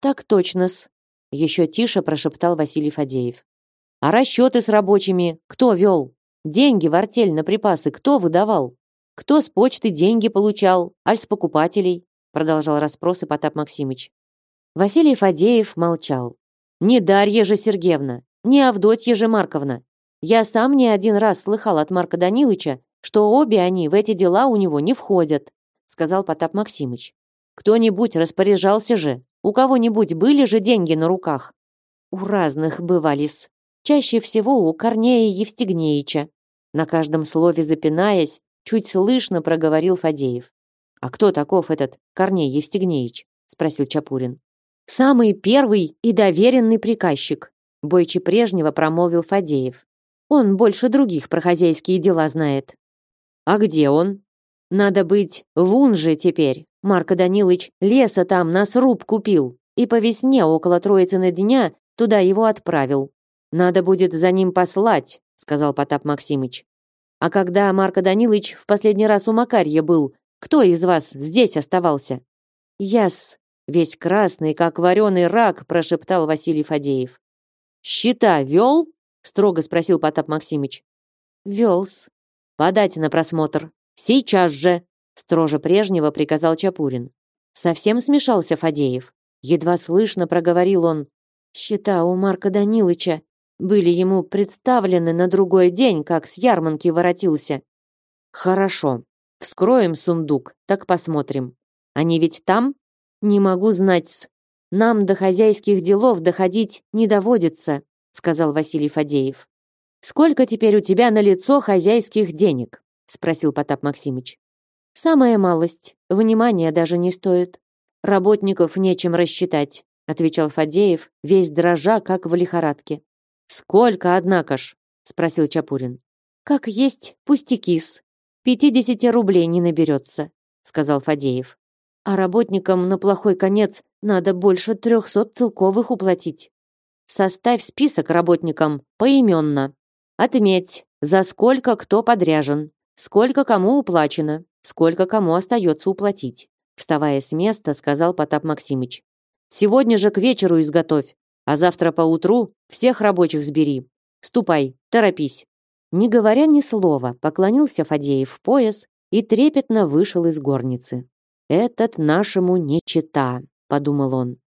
Так точно-с, еще тише прошептал Василий Фадеев. А расчеты с рабочими кто вел? Деньги в артель на припасы кто выдавал? Кто с почты деньги получал, аль с покупателей? Продолжал расспросы Потап Максимыч. Василий Фадеев молчал. Не Дарья же Сергеевна, не Авдотья же Марковна. Я сам не один раз слыхал от Марка Данилыча, что обе они в эти дела у него не входят, сказал Потап Максимыч. Кто-нибудь распоряжался же, у кого-нибудь были же деньги на руках. У разных бывались. Чаще всего у Корнея Евстигнеича. На каждом слове запинаясь, чуть слышно проговорил Фадеев. А кто таков этот Корней Евстигнеич? спросил Чапурин. Самый первый и доверенный приказчик, бойче прежнего промолвил Фадеев. Он больше других про хозяйские дела знает. А где он? Надо быть в Унже теперь. Марко Данилович леса там на сруб купил и по весне около Троицына дня туда его отправил. Надо будет за ним послать, сказал Потап Максимыч. А когда Марко Данилович в последний раз у Макарья был, кто из вас здесь оставался? Яс, весь красный, как вареный рак, прошептал Василий Фадеев. Счета вел? Строго спросил Потап Максимыч. Велс. Подать на просмотр. Сейчас же, строже прежнего приказал Чапурин. Совсем смешался Фадеев. Едва слышно проговорил он: "Счета у Марка Данилыча были ему представлены на другой день, как с ярмарки воротился". Хорошо. Вскроем сундук, так посмотрим. Они ведь там? Не могу знать-с. Нам до хозяйских делов доходить не доводится сказал Василий Фадеев. Сколько теперь у тебя на лицо хозяйских денег? спросил Потап Максимыч. Самая малость, внимания даже не стоит. Работников нечем рассчитать, отвечал Фадеев, весь дрожа, как в лихорадке. Сколько, однако ж? спросил Чапурин. Как есть пустяки-с. Пятидесяти рублей не наберется, сказал Фадеев. А работникам на плохой конец надо больше трехсот целковых уплатить. Составь список работникам поименно. Отметь, за сколько кто подряжен, сколько кому уплачено, сколько кому остается уплатить. Вставая с места, сказал Потап Максимыч. Сегодня же к вечеру изготовь, а завтра поутру всех рабочих сбери. Ступай, торопись. Не говоря ни слова, поклонился Фадеев в пояс и трепетно вышел из горницы. «Этот нашему не чита», — подумал он.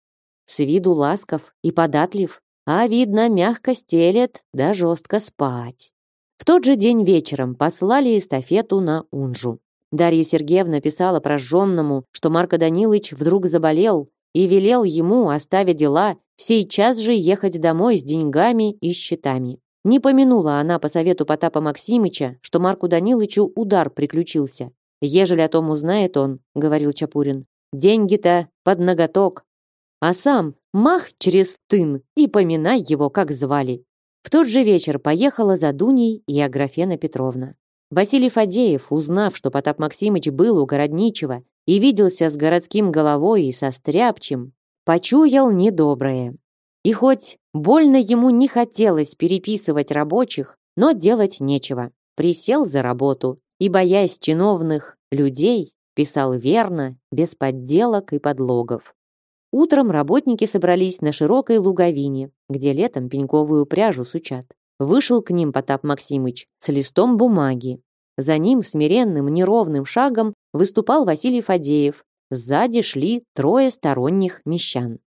С виду ласков и податлив, а, видно, мягко стелет, да жестко спать. В тот же день вечером послали эстафету на Унжу. Дарья Сергеевна писала прожженному, что Марко Данилович вдруг заболел и велел ему, оставя дела, сейчас же ехать домой с деньгами и счетами. Не помянула она по совету Потапа Максимыча, что Марку Данилычу удар приключился. «Ежели о том узнает он», — говорил Чапурин, — «деньги-то под ноготок, а сам мах через тын и поминай его, как звали. В тот же вечер поехала за Дуней и Аграфена Петровна. Василий Фадеев, узнав, что Потап Максимыч был у Городничего и виделся с городским головой и со стряпчем, почуял недоброе. И хоть больно ему не хотелось переписывать рабочих, но делать нечего. Присел за работу и, боясь чиновных людей, писал верно, без подделок и подлогов. Утром работники собрались на широкой луговине, где летом пеньковую пряжу сучат. Вышел к ним Потап Максимыч с листом бумаги. За ним смиренным неровным шагом выступал Василий Фадеев. Сзади шли трое сторонних мещан.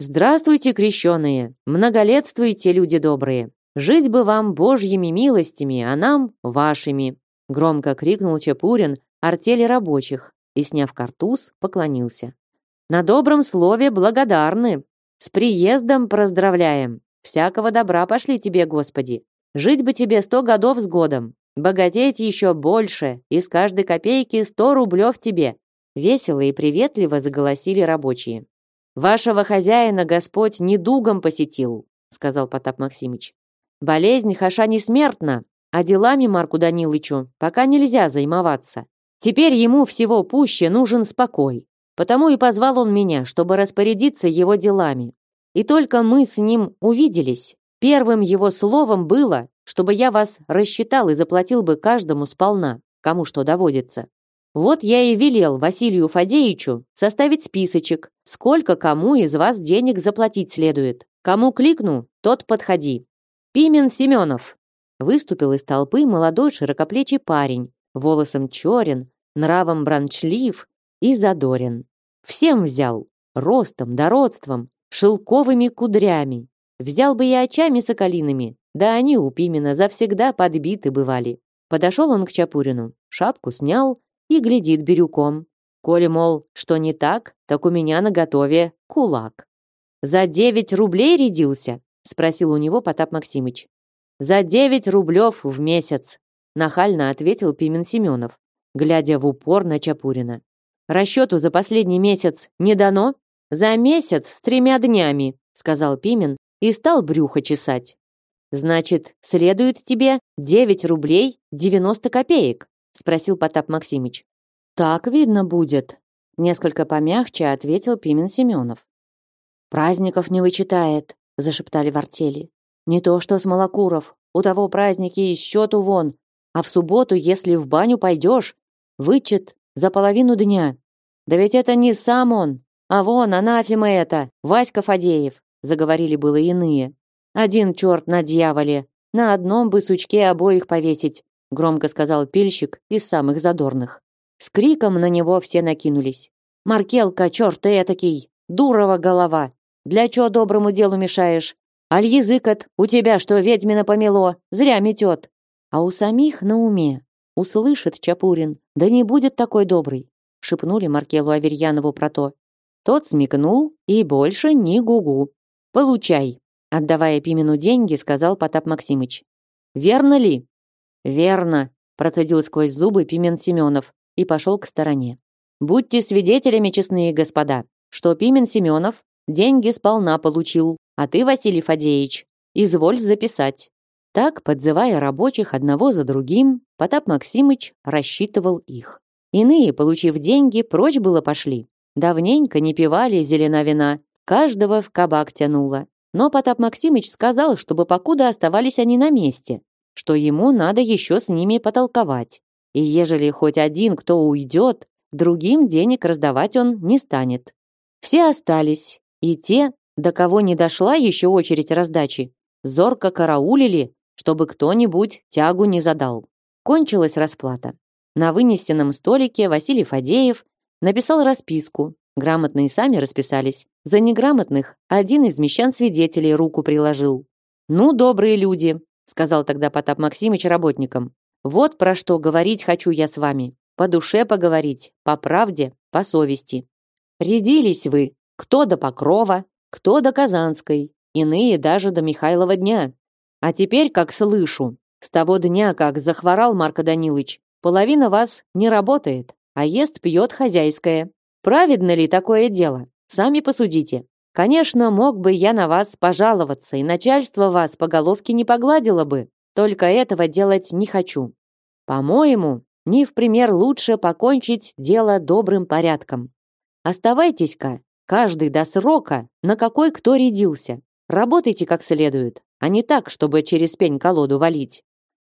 «Здравствуйте, крещеные! Многолетствуйте, люди добрые! Жить бы вам божьими милостями, а нам вашими!» Громко крикнул Чапурин артели рабочих и, сняв картуз, поклонился. На добром слове благодарны. С приездом поздравляем. Всякого добра пошли тебе, Господи. Жить бы тебе сто годов с годом, богатеть еще больше, и с каждой копейки сто рублев тебе. Весело и приветливо заголосили рабочие. Вашего хозяина Господь недугом посетил, сказал Потап Максимыч. Болезнь хаша не смертна, а делами Марку Данилычу пока нельзя займоваться. Теперь ему всего пуще нужен спокой. Потому и позвал он меня, чтобы распорядиться его делами. И только мы с ним увиделись. Первым его словом было, чтобы я вас рассчитал и заплатил бы каждому сполна, кому что доводится. Вот я и велел Василию Фадеевичу составить списочек, сколько кому из вас денег заплатить следует. Кому кликну, тот подходи. Пимен Семенов. Выступил из толпы молодой широкоплечий парень, волосом черен, нравом бранчлив и задорен. Всем взял, ростом, дородством, шелковыми кудрями. Взял бы и очами соколиными, да они у Пимена завсегда подбиты бывали. Подошел он к Чапурину, шапку снял и глядит бирюком. Коли, мол, что не так, так у меня на готове кулак. «За девять рублей рядился?» — спросил у него Потап Максимыч. «За девять рублев в месяц», — нахально ответил Пимен Семенов, глядя в упор на Чапурина. «Расчету за последний месяц не дано?» «За месяц с тремя днями», — сказал Пимен и стал брюхо чесать. «Значит, следует тебе девять рублей девяносто копеек?» спросил Потап Максимыч. Так видно будет, несколько помягче ответил Пимен Семенов. Праздников не вычитает, зашептали в артели. Не то что с Малокуров, у того праздники и счету вон, а в субботу, если в баню пойдешь, вычет за половину дня. Да ведь это не сам он, а вон анафема это, Васька Фадеев, заговорили было иные. Один черт на дьяволе, на одном бы сучке обоих повесить, громко сказал пильщик из самых задорных. С криком на него все накинулись. «Маркелка, черт ты этакий! Дурова голова! Для чего доброму делу мешаешь? Аль язык от, у тебя что, ведьмина помело? Зря метет!» А у самих на уме. Услышит Чапурин, да не будет такой добрый, шепнули Маркелу Аверьянову про то. Тот смекнул и больше ни гугу. «Получай!» Отдавая Пимену деньги, сказал Потап Максимыч. «Верно ли?» «Верно», — процедил сквозь зубы Пимен Семенов и пошел к стороне. «Будьте свидетелями, честные господа, что Пимен Семенов деньги сполна получил, а ты, Василий Фадеевич, изволь записать». Так, подзывая рабочих одного за другим, Потап Максимыч рассчитывал их. Иные, получив деньги, прочь было пошли. Давненько не пивали зелена вина, каждого в кабак тянуло. Но Потап Максимыч сказал, чтобы покуда оставались они на месте, что ему надо еще с ними потолковать. И ежели хоть один кто уйдет, другим денег раздавать он не станет. Все остались, и те, до кого не дошла еще очередь раздачи, зорко караулили, чтобы кто-нибудь тягу не задал. Кончилась расплата. На вынесенном столике Василий Фадеев написал расписку. Грамотные сами расписались. За неграмотных один из мещан-свидетелей руку приложил. «Ну, добрые люди, сказал тогда Потап Максимыч работникам. Вот про что говорить хочу я с вами. По душе поговорить, по правде, по совести. Рядились вы, кто до Покрова, кто до Казанской, иные даже до Михайлова дня. А теперь, как слышу, с того дня, как захворал Марко Данилович, половина вас не работает, а ест пьет хозяйское. Праведно ли такое дело? Сами посудите. Конечно, мог бы я на вас пожаловаться, и начальство вас по головке не погладило бы. Только этого делать не хочу. По-моему, не в пример лучше покончить дело добрым порядком. Оставайтесь-ка, каждый до срока, на какой кто рядился. Работайте как следует, а не так, чтобы через пень-колоду валить.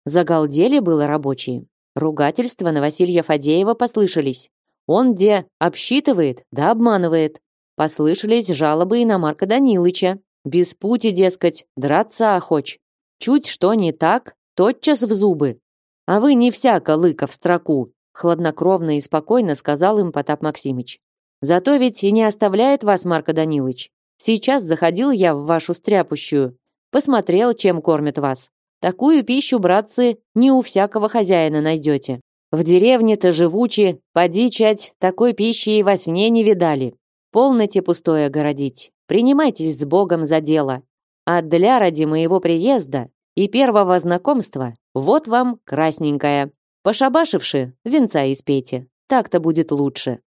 Загалдели было рабочие. Ругательства на Василия Фадеева послышались. Он где обсчитывает, да обманывает. Послышались жалобы и на Марка Данилыча. Без пути, дескать, драться охоч. Чуть что не так, тотчас в зубы. А вы не всяко лыка в строку, хладнокровно и спокойно сказал им Потап Максимыч. Зато ведь и не оставляет вас Марко Данилыч. Сейчас заходил я в вашу стряпущую, посмотрел, чем кормят вас. Такую пищу, братцы, не у всякого хозяина найдете. В деревне-то живучи, поди чать, такой пищи и во сне не видали. Полноте пустое городить. Принимайтесь с Богом за дело. А для ради моего приезда и первого знакомства вот вам красненькая. Пошабашивши, венца испейте. Так-то будет лучше.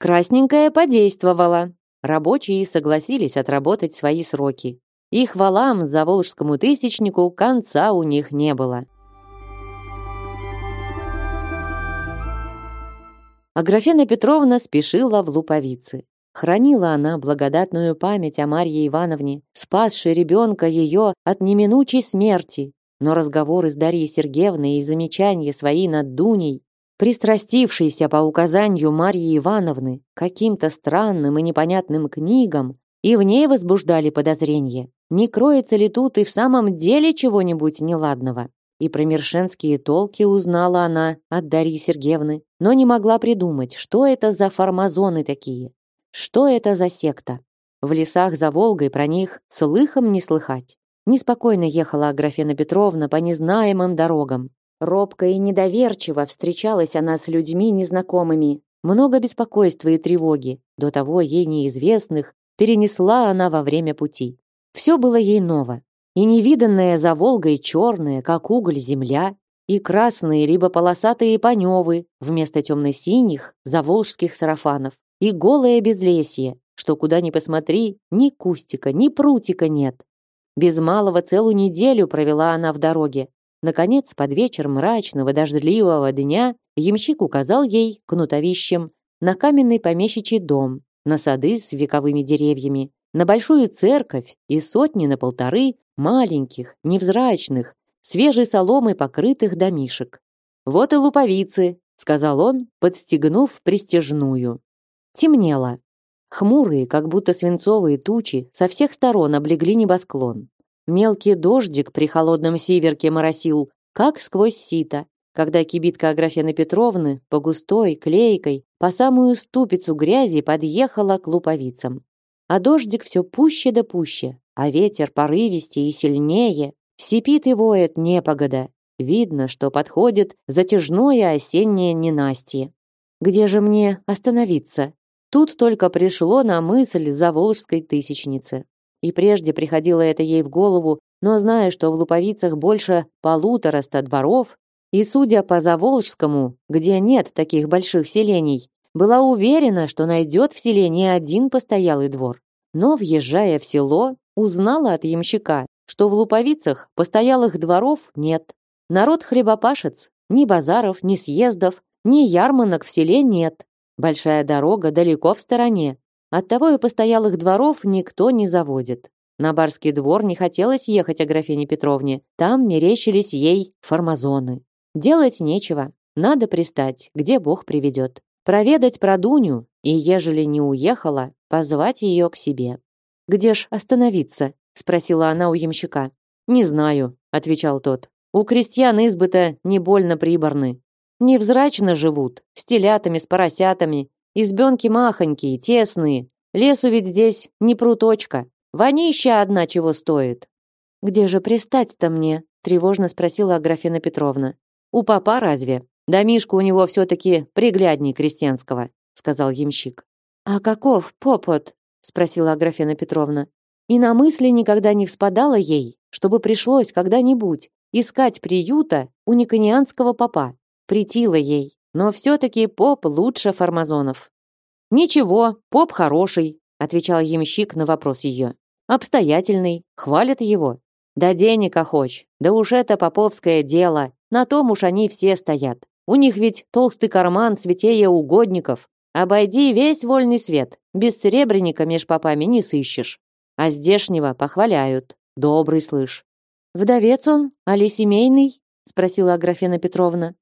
Красненькая подействовала. Рабочие согласились отработать свои сроки. И хвалам за волжскому тысячнику конца у них не было. Аграфена Петровна спешила в Луповицы. Хранила она благодатную память о Марье Ивановне, спасшей ребенка ее от неминучей смерти. Но разговоры с Дарьей Сергеевной и замечания свои над Дуней, пристрастившиеся по указанию Марьи Ивановны каким-то странным и непонятным книгам, и в ней возбуждали подозрение. Не кроется ли тут и в самом деле чего-нибудь неладного? И про мершенские толки узнала она от Дарьи Сергеевны, но не могла придумать, что это за формазоны такие, что это за секта. В лесах за Волгой про них слыхом не слыхать. Неспокойно ехала Аграфена Петровна по незнаемым дорогам. Робко и недоверчиво встречалась она с людьми незнакомыми. Много беспокойства и тревоги, до того ей неизвестных, перенесла она во время пути. Все было ей ново и невиданная за Волгой черная, как уголь, земля, и красные либо полосатые паневы вместо темно-синих заволжских сарафанов, и голое безлесье, что куда ни посмотри, ни кустика, ни прутика нет. Без малого целую неделю провела она в дороге. Наконец, под вечер мрачного дождливого дня ямщик указал ей кнутовищем на каменный помещичий дом, на сады с вековыми деревьями, на большую церковь и сотни на полторы маленьких, невзрачных, свежей соломой покрытых домишек. «Вот и луповицы», — сказал он, подстегнув пристежную. Темнело. Хмурые, как будто свинцовые тучи, со всех сторон облегли небосклон. Мелкий дождик при холодном северке моросил, как сквозь сито, когда кибитка Аграфены Петровны по густой, клейкой, по самую ступицу грязи подъехала к луповицам. А дождик все пуще да пуще, а ветер порывистее и сильнее, сипит и воет непогода. Видно, что подходит затяжное осеннее ненастье. Где же мне остановиться? Тут только пришло на мысль заволжской тысячницы. И прежде приходило это ей в голову, но зная, что в Луповицах больше полутораста дворов, и судя по Заволжскому, где нет таких больших селений, была уверена, что найдет в селе не один постоялый двор. Но, въезжая в село, Узнала от ямщика, что в Луповицах постоялых дворов нет. Народ хлебопашец, ни базаров, ни съездов, ни ярмарок в селе нет. Большая дорога далеко в стороне. Оттого и постоялых дворов никто не заводит. На барский двор не хотелось ехать Аграфене Петровне. Там мерещились ей формазоны. Делать нечего. Надо пристать, где Бог приведет. Проведать про Дуню и, ежели не уехала, позвать ее к себе. «Где ж остановиться?» — спросила она у ямщика. «Не знаю», — отвечал тот. «У крестьян избы-то не больно приборны. Невзрачно живут, с телятами, с поросятами. Избенки махонькие, тесные. Лесу ведь здесь не пруточка. Вонища одна чего стоит». «Где же пристать-то мне?» — тревожно спросила Аграфена Петровна. «У папа разве? Домишко у него все-таки приглядней крестьянского», — сказал ямщик. «А каков попот?» спросила Аграфена Петровна. И на мысли никогда не вспадало ей, чтобы пришлось когда-нибудь искать приюта у никонианского попа. Притило ей, но все-таки поп лучше фармазонов. «Ничего, поп хороший», отвечал ямщик на вопрос ее. «Обстоятельный, хвалят его. Да денег охоч, да уж это поповское дело, на том уж они все стоят. У них ведь толстый карман святее угодников, Обойди весь вольный свет. Без серебряника меж попами не сыщешь. А здешнего похваляют. Добрый, слышь. Вдовец он, али семейный? Спросила Аграфена Петровна.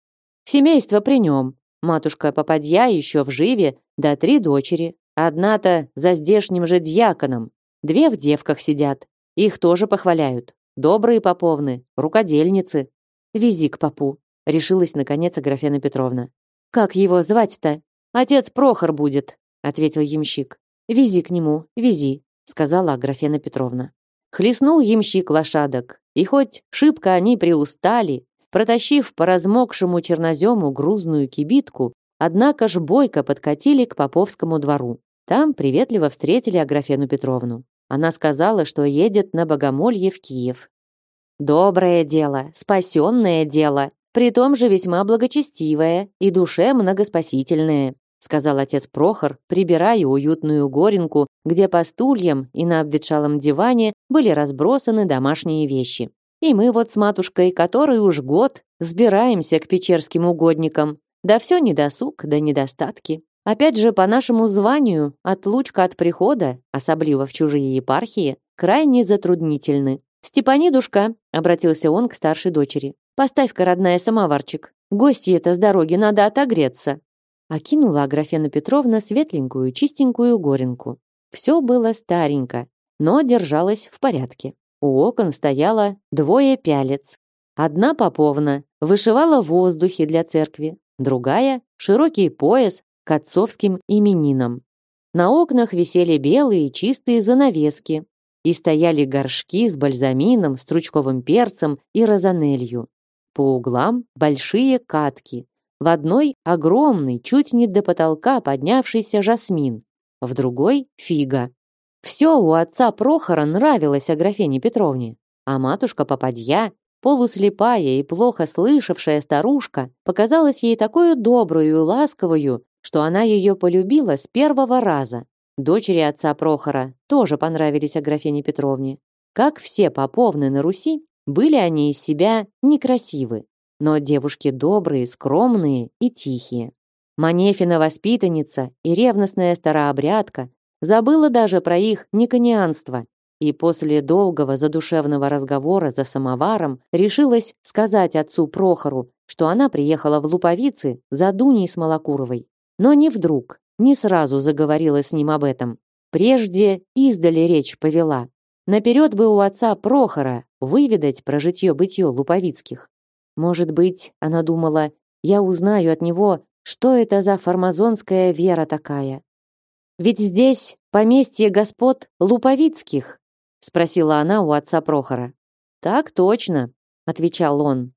Семейство при нем. Матушка Попадья еще в живе, да три дочери. Одна-то за здешним же дьяконом. Две в девках сидят. Их тоже похваляют. Добрые поповны, рукодельницы. Вези к попу, решилась наконец Аграфена Петровна. Как его звать-то? Отец Прохор будет, ответил ямщик. Вези к нему, вези, сказала Аграфена Петровна. Хлестнул ямщик лошадок, и хоть шибко они приустали, протащив по размокшему чернозему грузную кибитку, однако ж бойко подкатили к Поповскому двору. Там приветливо встретили Аграфену Петровну. Она сказала, что едет на богомолье в Киев. Доброе дело, спасенное дело, при том же весьма благочестивое и душе многоспасительное, сказал отец Прохор, прибирая уютную горенку, где по стульям и на обветшалом диване были разбросаны домашние вещи. И мы вот с матушкой, который уж год, сбираемся к печерским угодникам. Да все недосуг, да недостатки. Опять же, по нашему званию, отлучка от прихода, особливо в чужие епархии, крайне затруднительны. «Степанидушка», — обратился он к старшей дочери, «поставь-ка, родная, самоварчик. Гости-то с дороги надо отогреться». Окинула Аграфена Петровна светленькую, чистенькую горенку. Все было старенько, но держалось в порядке. У окон стояло двое пялец. Одна поповна вышивала в воздухе для церкви, другая — широкий пояс к отцовским именинам. На окнах висели белые чистые занавески и стояли горшки с бальзамином, стручковым перцем и розанелью. По углам большие катки. В одной огромный, чуть не до потолка поднявшийся жасмин, в другой — фига. Все у отца Прохора нравилось Аграфене Петровне, а матушка Попадья, полуслепая и плохо слышавшая старушка, показалась ей такую добрую и ласковую, что она ее полюбила с первого раза. Дочери отца Прохора тоже понравились Аграфене Петровне. Как все поповны на Руси, были они из себя некрасивы, но девушки добрые, скромные и тихие. Манефина воспитанница и ревностная старообрядка Забыла даже про их никонианство и после долгого задушевного разговора за самоваром решилась сказать отцу Прохору, что она приехала в Луповицы за Дуней Смолокуровой. Но не вдруг, не сразу заговорила с ним об этом. Прежде издали речь повела. Наперед бы у отца Прохора выведать про житье-бытье Луповицких. Может быть, она думала, я узнаю от него, что это за фармазонская вера такая, ведь здесь поместье господ Луповицких, спросила она у отца Прохора. Так точно, отвечал он.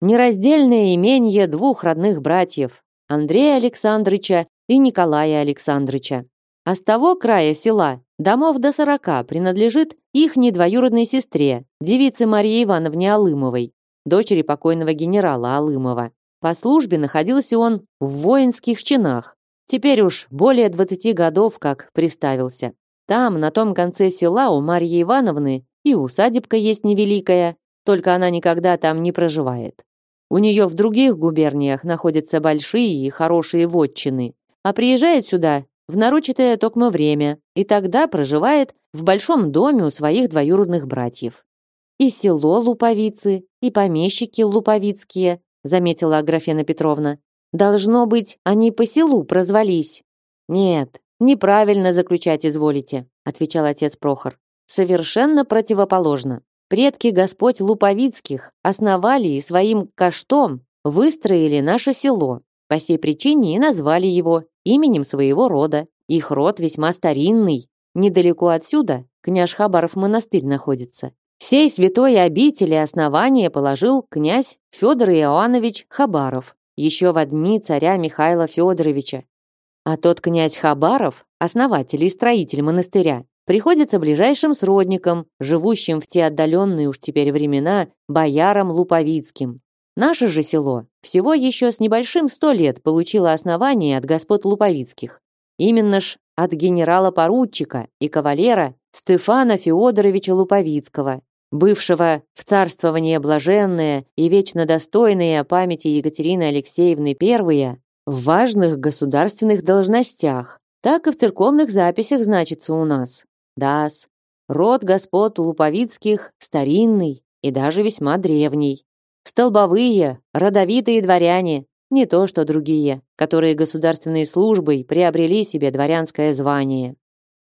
Нераздельное имение двух родных братьев, Андрея Александрыча и Николая Александрыча. А с того края села домов до сорока принадлежит их недвоюродной сестре, девице Марии Ивановне Алымовой, дочери покойного генерала Алымова. По службе находился он в воинских чинах, Теперь уж более двадцати годов как приставился. Там, на том конце села у Марьи Ивановны и усадебка есть невеликая, только она никогда там не проживает. У нее в других губерниях находятся большие и хорошие вотчины, а приезжает сюда в нарочитое токмо время и тогда проживает в большом доме у своих двоюродных братьев. И село Луповицы, и помещики Луповицкие, заметила Аграфена Петровна. Должно быть, они по селу прозвались. Нет, неправильно заключать изволите, отвечал отец Прохор. Совершенно противоположно. Предки Господь Луповицких основали и своим каштом выстроили наше село. По сей причине и назвали его именем своего рода. Их род весьма старинный. Недалеко отсюда княж Хабаров монастырь находится. Сей святой обители основание положил князь Федор Иоаннович Хабаров, еще в дни царя Михаила Федоровича. А тот князь Хабаров, основатель и строитель монастыря, приходится ближайшим сродником, живущим в те отдаленные уж теперь времена, боярам Луповицким. Наше же село всего еще с небольшим сто лет получило основание от господ Луповицких. Именно ж от генерала-поручика и кавалера Стефана Феодоровича Луповицкого, бывшего в царствование блаженное и вечно достойное памяти Екатерины Алексеевны I в важных государственных должностях, так и в церковных записях значится у нас. Дас, род господ Луповицких старинный и даже весьма древний. Столбовые, родовитые дворяне, не то что другие, которые государственной службой приобрели себе дворянское звание.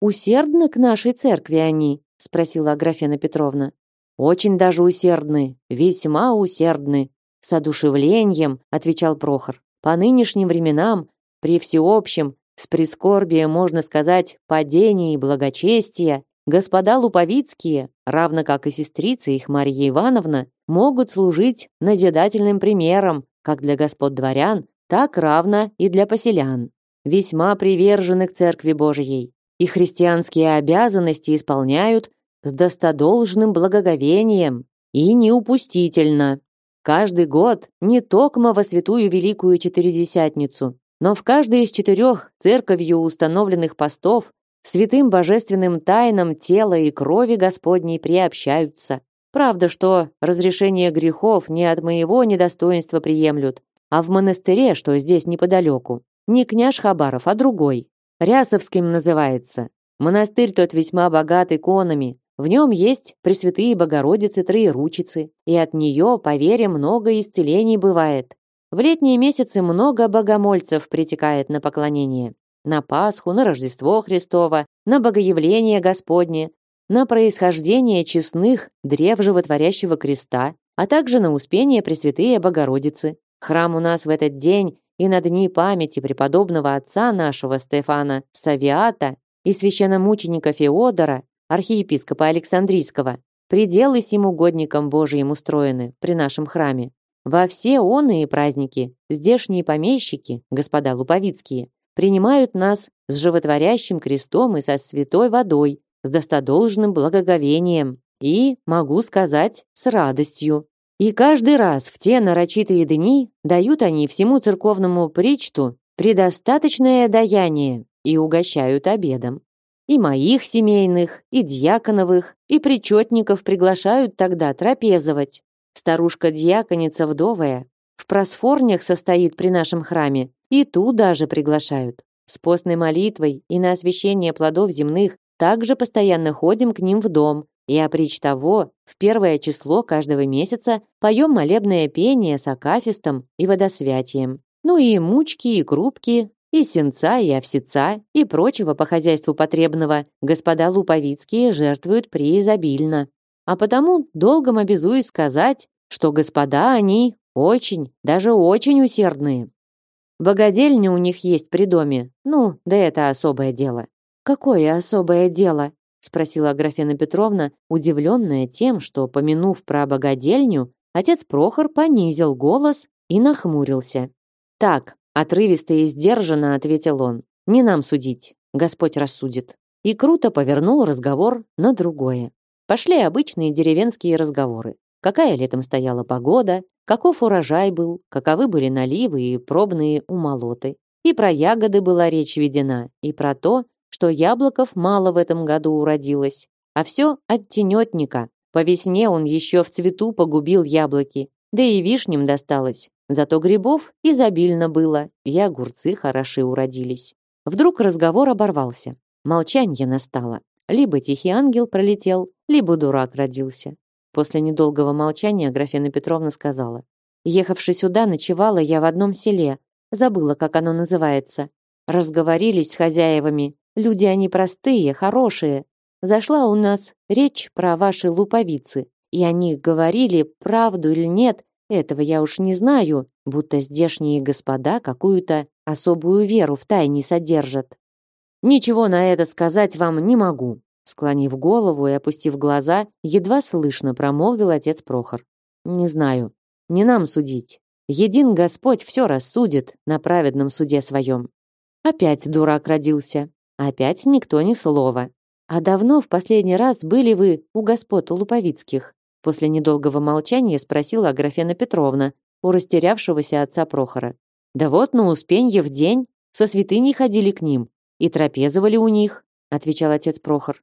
«Усердны к нашей церкви они?» — спросила Аграфена Петровна. Очень даже усердны, весьма усердны. С одушевлением, отвечал Прохор. По нынешним временам, при всеобщем, с прискорбием, можно сказать, падении благочестия, господа Луповицкие, равно как и сестрица их Марья Ивановна, могут служить назидательным примером как для господ дворян, так равно и для поселян. Весьма привержены к Церкви Божией. и христианские обязанности исполняют с достодолжным благоговением и неупустительно. Каждый год не токмо во святую Великую Четыредесятницу, но в каждой из четырех церковью установленных постов святым божественным тайнам тела и крови Господней приобщаются. Правда, что разрешение грехов не от моего недостоинства приемлют, а в монастыре, что здесь неподалеку. Не княж Хабаров, а другой. Рясовским называется. Монастырь тот весьма богат иконами. В нем есть Пресвятые Богородицы Троеручицы, и от нее, по вере, много исцелений бывает. В летние месяцы много богомольцев притекает на поклонение. На Пасху, на Рождество Христово, на Богоявление Господне, на происхождение честных древ животворящего креста, а также на Успение Пресвятые Богородицы. Храм у нас в этот день и на дни памяти преподобного отца нашего Стефана Савиата и священномученика Феодора, архиепископа Александрийского, пределы сим угодникам Божиим устроены при нашем храме. Во все оные праздники здешние помещики, господа луповицкие, принимают нас с животворящим крестом и со святой водой, с достодолжным благоговением и, могу сказать, с радостью. И каждый раз в те нарочитые дни дают они всему церковному причту предостаточное даяние и угощают обедом. И моих семейных, и дьяконовых, и причетников приглашают тогда трапезовать. Старушка-дьяконица вдовая в просфорнях состоит при нашем храме, и ту даже приглашают. С постной молитвой и на освящение плодов земных также постоянно ходим к ним в дом, и опричь того, в первое число каждого месяца поем молебное пение с акафистом и водосвятием. Ну и мучки, и крупки, и сенца, и овсеца, и прочего по хозяйству потребного господа луповицкие жертвуют преизобильно. А потому долгом обязуюсь сказать, что господа они очень, даже очень усердные. Богодельня у них есть при доме, ну, да это особое дело. «Какое особое дело?» — спросила Аграфена Петровна, удивленная тем, что, помянув про богадельню, отец Прохор понизил голос и нахмурился. «Так», — отрывисто и сдержанно ответил он, — «не нам судить, Господь рассудит». И круто повернул разговор на другое. Пошли обычные деревенские разговоры. Какая летом стояла погода, каков урожай был, каковы были наливы и пробные умолоты. И про ягоды была речь ведена, и про то, что яблоков мало в этом году уродилось, а все от тенетника. По весне он еще в цвету погубил яблоки, да и вишням досталось. Зато грибов изобильно было, и огурцы хороши уродились. Вдруг разговор оборвался. Молчанье настало. Либо тихий ангел пролетел, либо дурак родился. После недолгого молчания Графена Петровна сказала. «Ехавши сюда, ночевала я в одном селе. Забыла, как оно называется. Разговорились с хозяевами, Люди они простые, хорошие. Зашла у нас речь про ваши луповицы, и они говорили, правду или нет, этого я уж не знаю, будто здешние господа какую-то особую веру в тайне содержат. Ничего на это сказать вам не могу, склонив голову и опустив глаза, едва слышно промолвил отец Прохор. Не знаю, не нам судить. Един Господь все рассудит на праведном суде своем. Опять дурак родился. Опять никто ни слова. А давно в последний раз были вы у господ Луповицких? После недолгого молчания спросила Аграфена Петровна у растерявшегося отца Прохора. Да вот на Успенье в день со святыней ходили к ним и трапезовали у них, отвечал отец Прохор.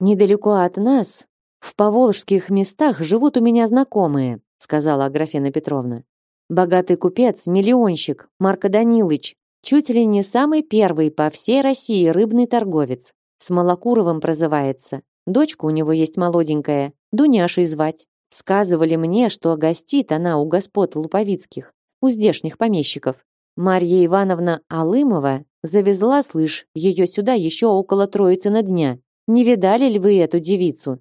Недалеко от нас, в поволжских местах живут у меня знакомые, сказала Аграфена Петровна. Богатый купец, миллионщик, Марко Данилыч, Чуть ли не самый первый по всей России рыбный торговец. С Малокуровым прозывается. Дочка у него есть молоденькая, Дуняшей звать. Сказывали мне, что гостит она у господ Луповицких, у здешних помещиков. Марья Ивановна Алымова завезла, слышь, ее сюда еще около Троицы на дня. Не видали ли вы эту девицу?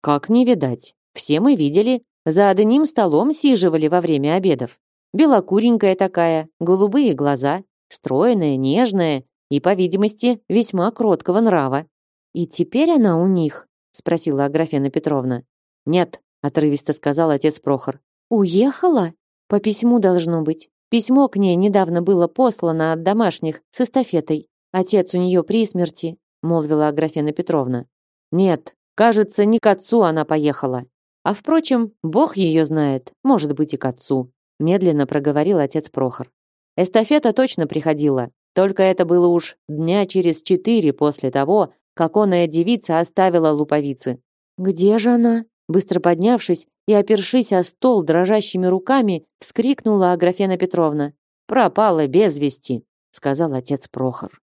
Как не видать? Все мы видели. За одним столом сиживали во время обедов. Белокуренькая такая, голубые глаза, стройная, нежная и, по видимости, весьма кроткого нрава. «И теперь она у них?» — спросила Аграфена Петровна. «Нет», — отрывисто сказал отец Прохор. «Уехала? По письму должно быть. Письмо к ней недавно было послано от домашних с эстафетой. Отец у нее при смерти. Молвила Аграфена Петровна. Нет, кажется, не к отцу она поехала. А впрочем, Бог ее знает, может быть и к отцу, медленно проговорил отец Прохор. Эстафета точно приходила, только это было уж дня через четыре после того, как оная девица оставила луповицы. Где же она? Быстро поднявшись и опершись о стол дрожащими руками, вскрикнула Аграфена Петровна. «Пропала без вести», — сказал отец Прохор.